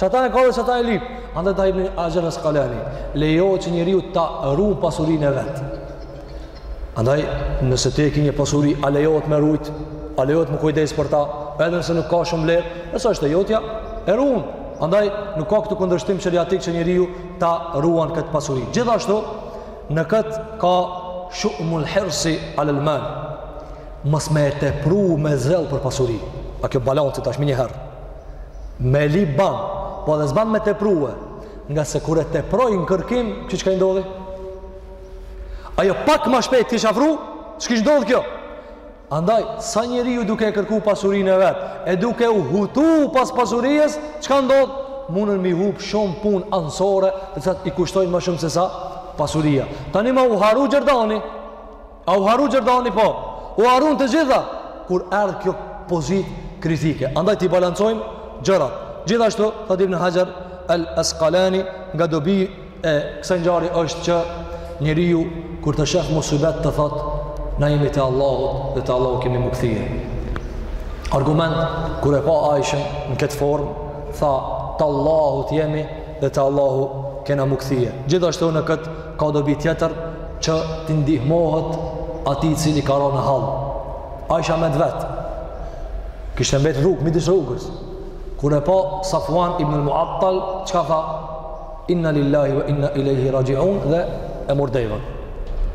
qata e ka dhe qata e lyp. Andaj tha Ibn Hajar al-Asqalani, lejohet që njeriu ta run pasurinë e vet. Andaj, nëse ti e ki një pasuri, a lejohet me rujt, a lejohet me u kujdes për ta, edhe nëse nuk ka shumë vlerë, nëse është e jotja, e run. Andaj, nuk ka këtu kundërshtim sheriatik që njeriu ta ruan këtë pasuri. Gjithashtu, në këtë ka shu'mul hirsi alel mal. mos me e tepru me zell për pasuri. A, kjo balanca tash menjëherë. Me lyp ban, po edhe s'ban me teprue. Ngase kur e teproi në kërkim, çka i ndodhi? Ajo pak ma shpejt t'ish afru, s'kish ndodhë kjo? Andaj, sa njeriu duke e kërku pasurinë e vet, e duke u hutu pas pasurisë, çka ndodh? Munën me i hup shumë punë anësore, të cilat i kushtojnë ma shumë se sa pasuria. Tani ma u haru gjerdani, A u harru gjerdani? Po. U harrun të gjitha, kur erdh kjo pozitë kritike. Andaj t'i balancojmë gjërat. Gjithashtu, thotë Ibn Hajar el Eskalani, nga dobi e kësaj ngjarje është që njeriu, kur të shef musibet të thotë, na jemi të Allahut dhe te Allahu kemi me u kthy. Argument, kur e pa Aishën në këtë formë, tha, të Allahut jemi dhe te Allahu kena me u kthy. Gjithashtu në këtë Ka dobi tjetër që t'i ndihmohet atij i cili ka ra në hall. Aisha met vetë. Kishte mbet rrugë, midis rrugës. Kur e pa, Safuan ibn al Muattal, çka tha? Inna lillahi ve inna ilejhi rajiun dhe e mori deven.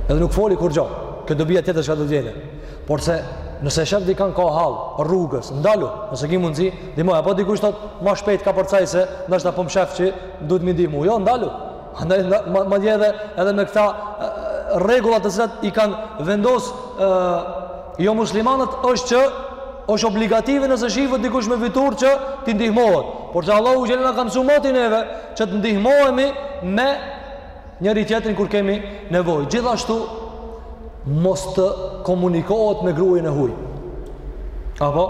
Edhe nuk foli kurgjo. Kjo dobia tjetër ka të vijë neve. Por se nëse shef dikan ka hall, rrugës, ndalu, nëse ki mundësi, ndihmoje, apo dikush thot ma shpejt kalo, përcaj se ndoshta po m'shef që duhet me i ndihmu. Jo, ndalu. Andaj madje edhe edhe me këta rregulla të cilat i kanë vendos ë jomuslimanët është që është obligative nëse shifet dikush me vetur që t'i ndihmohet. Por që Allahu xhele na ka mësu edhe neve që të ndihmohemi me njëri-tjetrin kur kemi nevojë. Gjithashtu, mos të komunikohet me gruin e huj. Apo?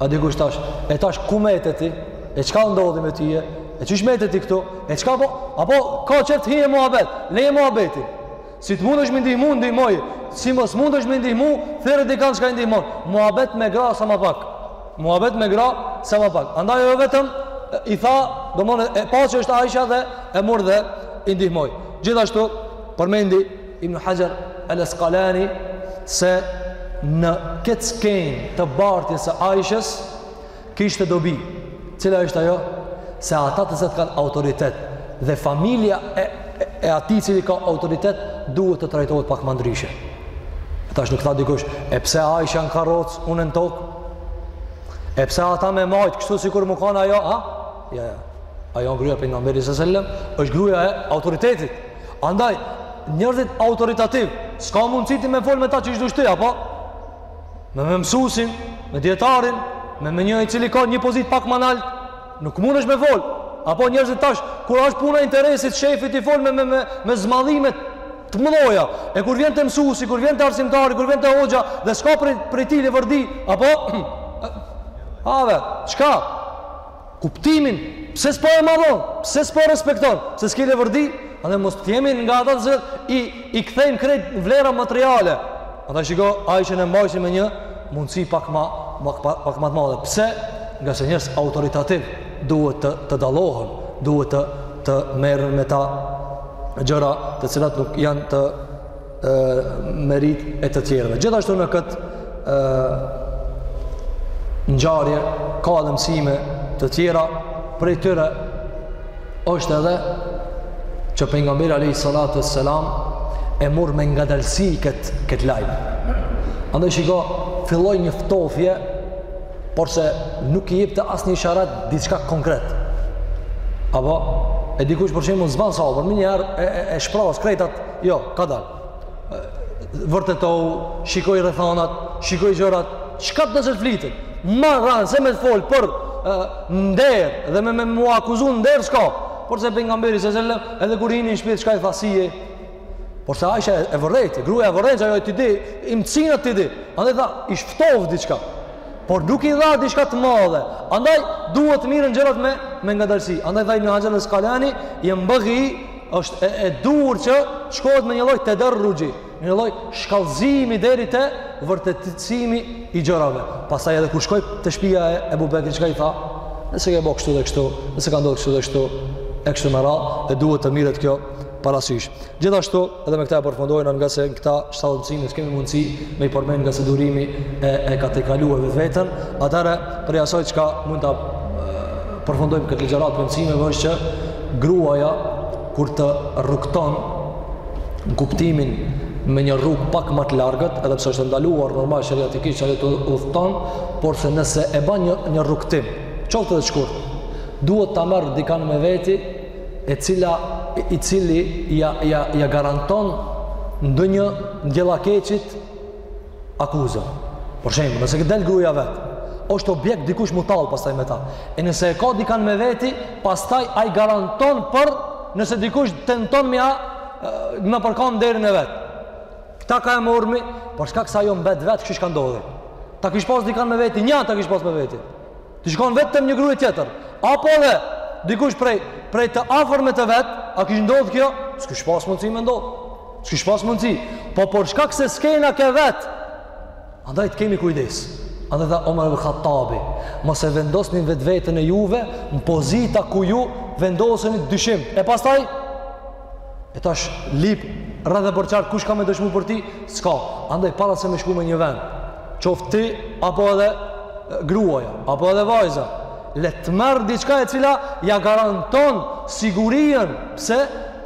A dikush tash? E tash ku mete ti? E çka ndodhi me tije? E qysh mete ti këtu? E çka po, apo ka qejf hije muabet, leje muabetin. Si të mundesh me i ndihmu, ndihmoj, si mos mundesh me i ndihmu, thirre dikan çka i ndihmon. Muabet me gra sa ma pak. Muabet me gra sa ma pak. Andaj ai vetëm, i tha, domethënë, e pa që është Aisha dhe e murr dhe i ndihmoj. Gjithashtu, përmendi Ibn Haxher El Eskalani, se në këtë skenë të bartjes së Aishës, Kishte dobi. Cila është ajo? Se ata të cilët kanë autoritet dhe familja e, e atij i cili ka autoritet duhet të trajtohet pak më ndryshe. E tash nuk tha dikush, e pse Aisha në karrocë, unë në tokë? E pse ata me majtë, kështu si kur me kanë ajo, a? Ja, ja. Ajo është gruja e Pejgamberit alejhi selam, është gruja e autoritetit. Andaj, njerëzit autoritativ, s'ka mundësi ti me folë me ta qysh dush ti, apo? me me mësusin, me djetarin, me me një i cili ka një pozitë pak më naltë, nuk mundesh me folë. Apo njerëzit tash, kur është puna e interesit, shefit i folë me, me, me, me zmadhime të mëdhaja. E kur vjen te mësusi, kur vjen te arsimtari, kur vjen te hoxha, dhe s'ka prej, prej tij leverdi, apo, ave, çka? kuptimin pse s'po e madhon, pse s'po e respekton, se s'ke leverdi, andaj mos të jemi nga ata të cilët i i kthejmë krejt vlera materiale. Andaj shiko, Aishen e mbajshin me një mundësi pak më më pak më të madhe. Pse? Nga se njerëzit autoritativ duhet të të dallohen, duhet të të merren me ta gjëra të cilat nuk janë të meritë e të tjerëve. Gjithashtu në këtë ngjarje ka edhe mësime të tjera, prej tyre është edhe që Pejgamberi alejhi salatu ve selam e murr me ngadalsi këtë, këtë lajm. Andaj shiko, filloj një ftofje, por se nuk i jepte asnjë isharet diçka konkret. Apo, e dikush për shembull s'ban sabër, menjëherë e, e, e shpraz krejtat Jo, ka dalë. Vërtetohu, shikoj rrethanat, shikoj gjërat, çka flitet? Ma randë se me të folë, për nder, dhe me, me mu akuzu nder, s'ka? Porse Pejgamberi salallahu, edhe kur hini në shpi, çka i tha Aishes? Por se Aishja e vërejti, gruja e vërejti, që ajo e të di, i më cina të di. Andaj tha, i shpëtoi diçka. Por nuk i tha diçka të madhe. Andaj, duhet mirren gjërat me, me ngadalësi. Andaj tha Ibn Haxher Askalani, i më bëghi, është e, e duhur që shkohet me një lloj të tederruxhi, me një lloj shkallëzimi deri te vërtetësimi i gjërave. Pastaj edhe kur shkoi te shpija e Abu Bekrit, çka i tha? Nëse ke bo kështu dhe kështu, nëse ka ndodhur kështu dhe kështu, e kështu me radhë, e duhet të mirret kjo parasysh. Gjithashtu, edhe me këta e përfundojmë ngase këta shumë mësime s'kemi mundësi me i përmend ngase durimi e, e ka tejkaluar vetveten, atëherë prej asaj çka mund ta përfundojmë këtë ligjërat prej mësimeve është që gruaja kur të rrugton në kuptimin me një rrug pak ma të largët edhe pse është e ndaluar normal sheriatikisht që ajo të udhton porse nëse e bën një një rrugtim qoftë edhe shkurt duhet ta marr dikan me veti e cila i cili ja ja ja garanton ndonjë ndjellakeqit akuzën. Për shembull, nëse del gruaja vet, është objekt dikush m'u tall pastaj me ta. E nëse e ka dikan me veti, pastaj ai garanton por nëse dikush tenton me ia nëpërkamb nderin e vet. Kta ka e morëm, për shkak se ajo mbet vet, çish ka ndodhur. Ta kish pas dikan me veti, nja ta kish pas me veti. Ti shkon vetëm një gruje tjetër. Apo dhe, dikush prej, prej të afërmve të vet, a kish ndodhë kjo? S'kish pas mundësi me ndodhë. S'kish pas mundësi. Po për shkak se s'ke, na ke vetë. Andaj të kemi kujdes. Andaj tha Omer ibnu Hattabi, mos e vendosni vetveten e juve në pozita ku ju vendoseni n'dyshim. E pastaj, e tash lip rreth e përqark kush ka me dëshmu për ti s'ka, andaj para se me shku me një vend qoftë ti apo edhe gruaja apo edhe vajza le të merr diçka e cila ja garanton sigurinë pse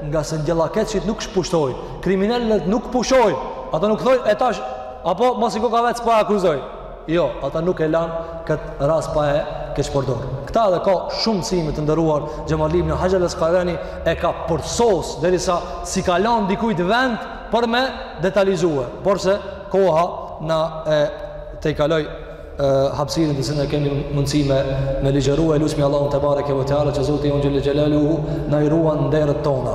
ngase ndjellakeqit nuk pushojnë kriminelët nuk pushojnë ata nuk thojnë e tash apo masi koka vet s'po e akuzoj Jo, ata nuk e lanë këtë rast pa e keqpërdor. Këta edhe ka shumë mësime të nderuar xhemat, Ibni Haxher el Askalani e ka përsos, derisa s'i ka lanë dikujt vend për me detalizu e, porse koha na e tejkaloi hapësirën që si ne kemi mundësi me, me ligjeru e lusmi Allahun tebareke ve teala që Zoti ynë xhel-le xhelaluhu na i ruan nderet tona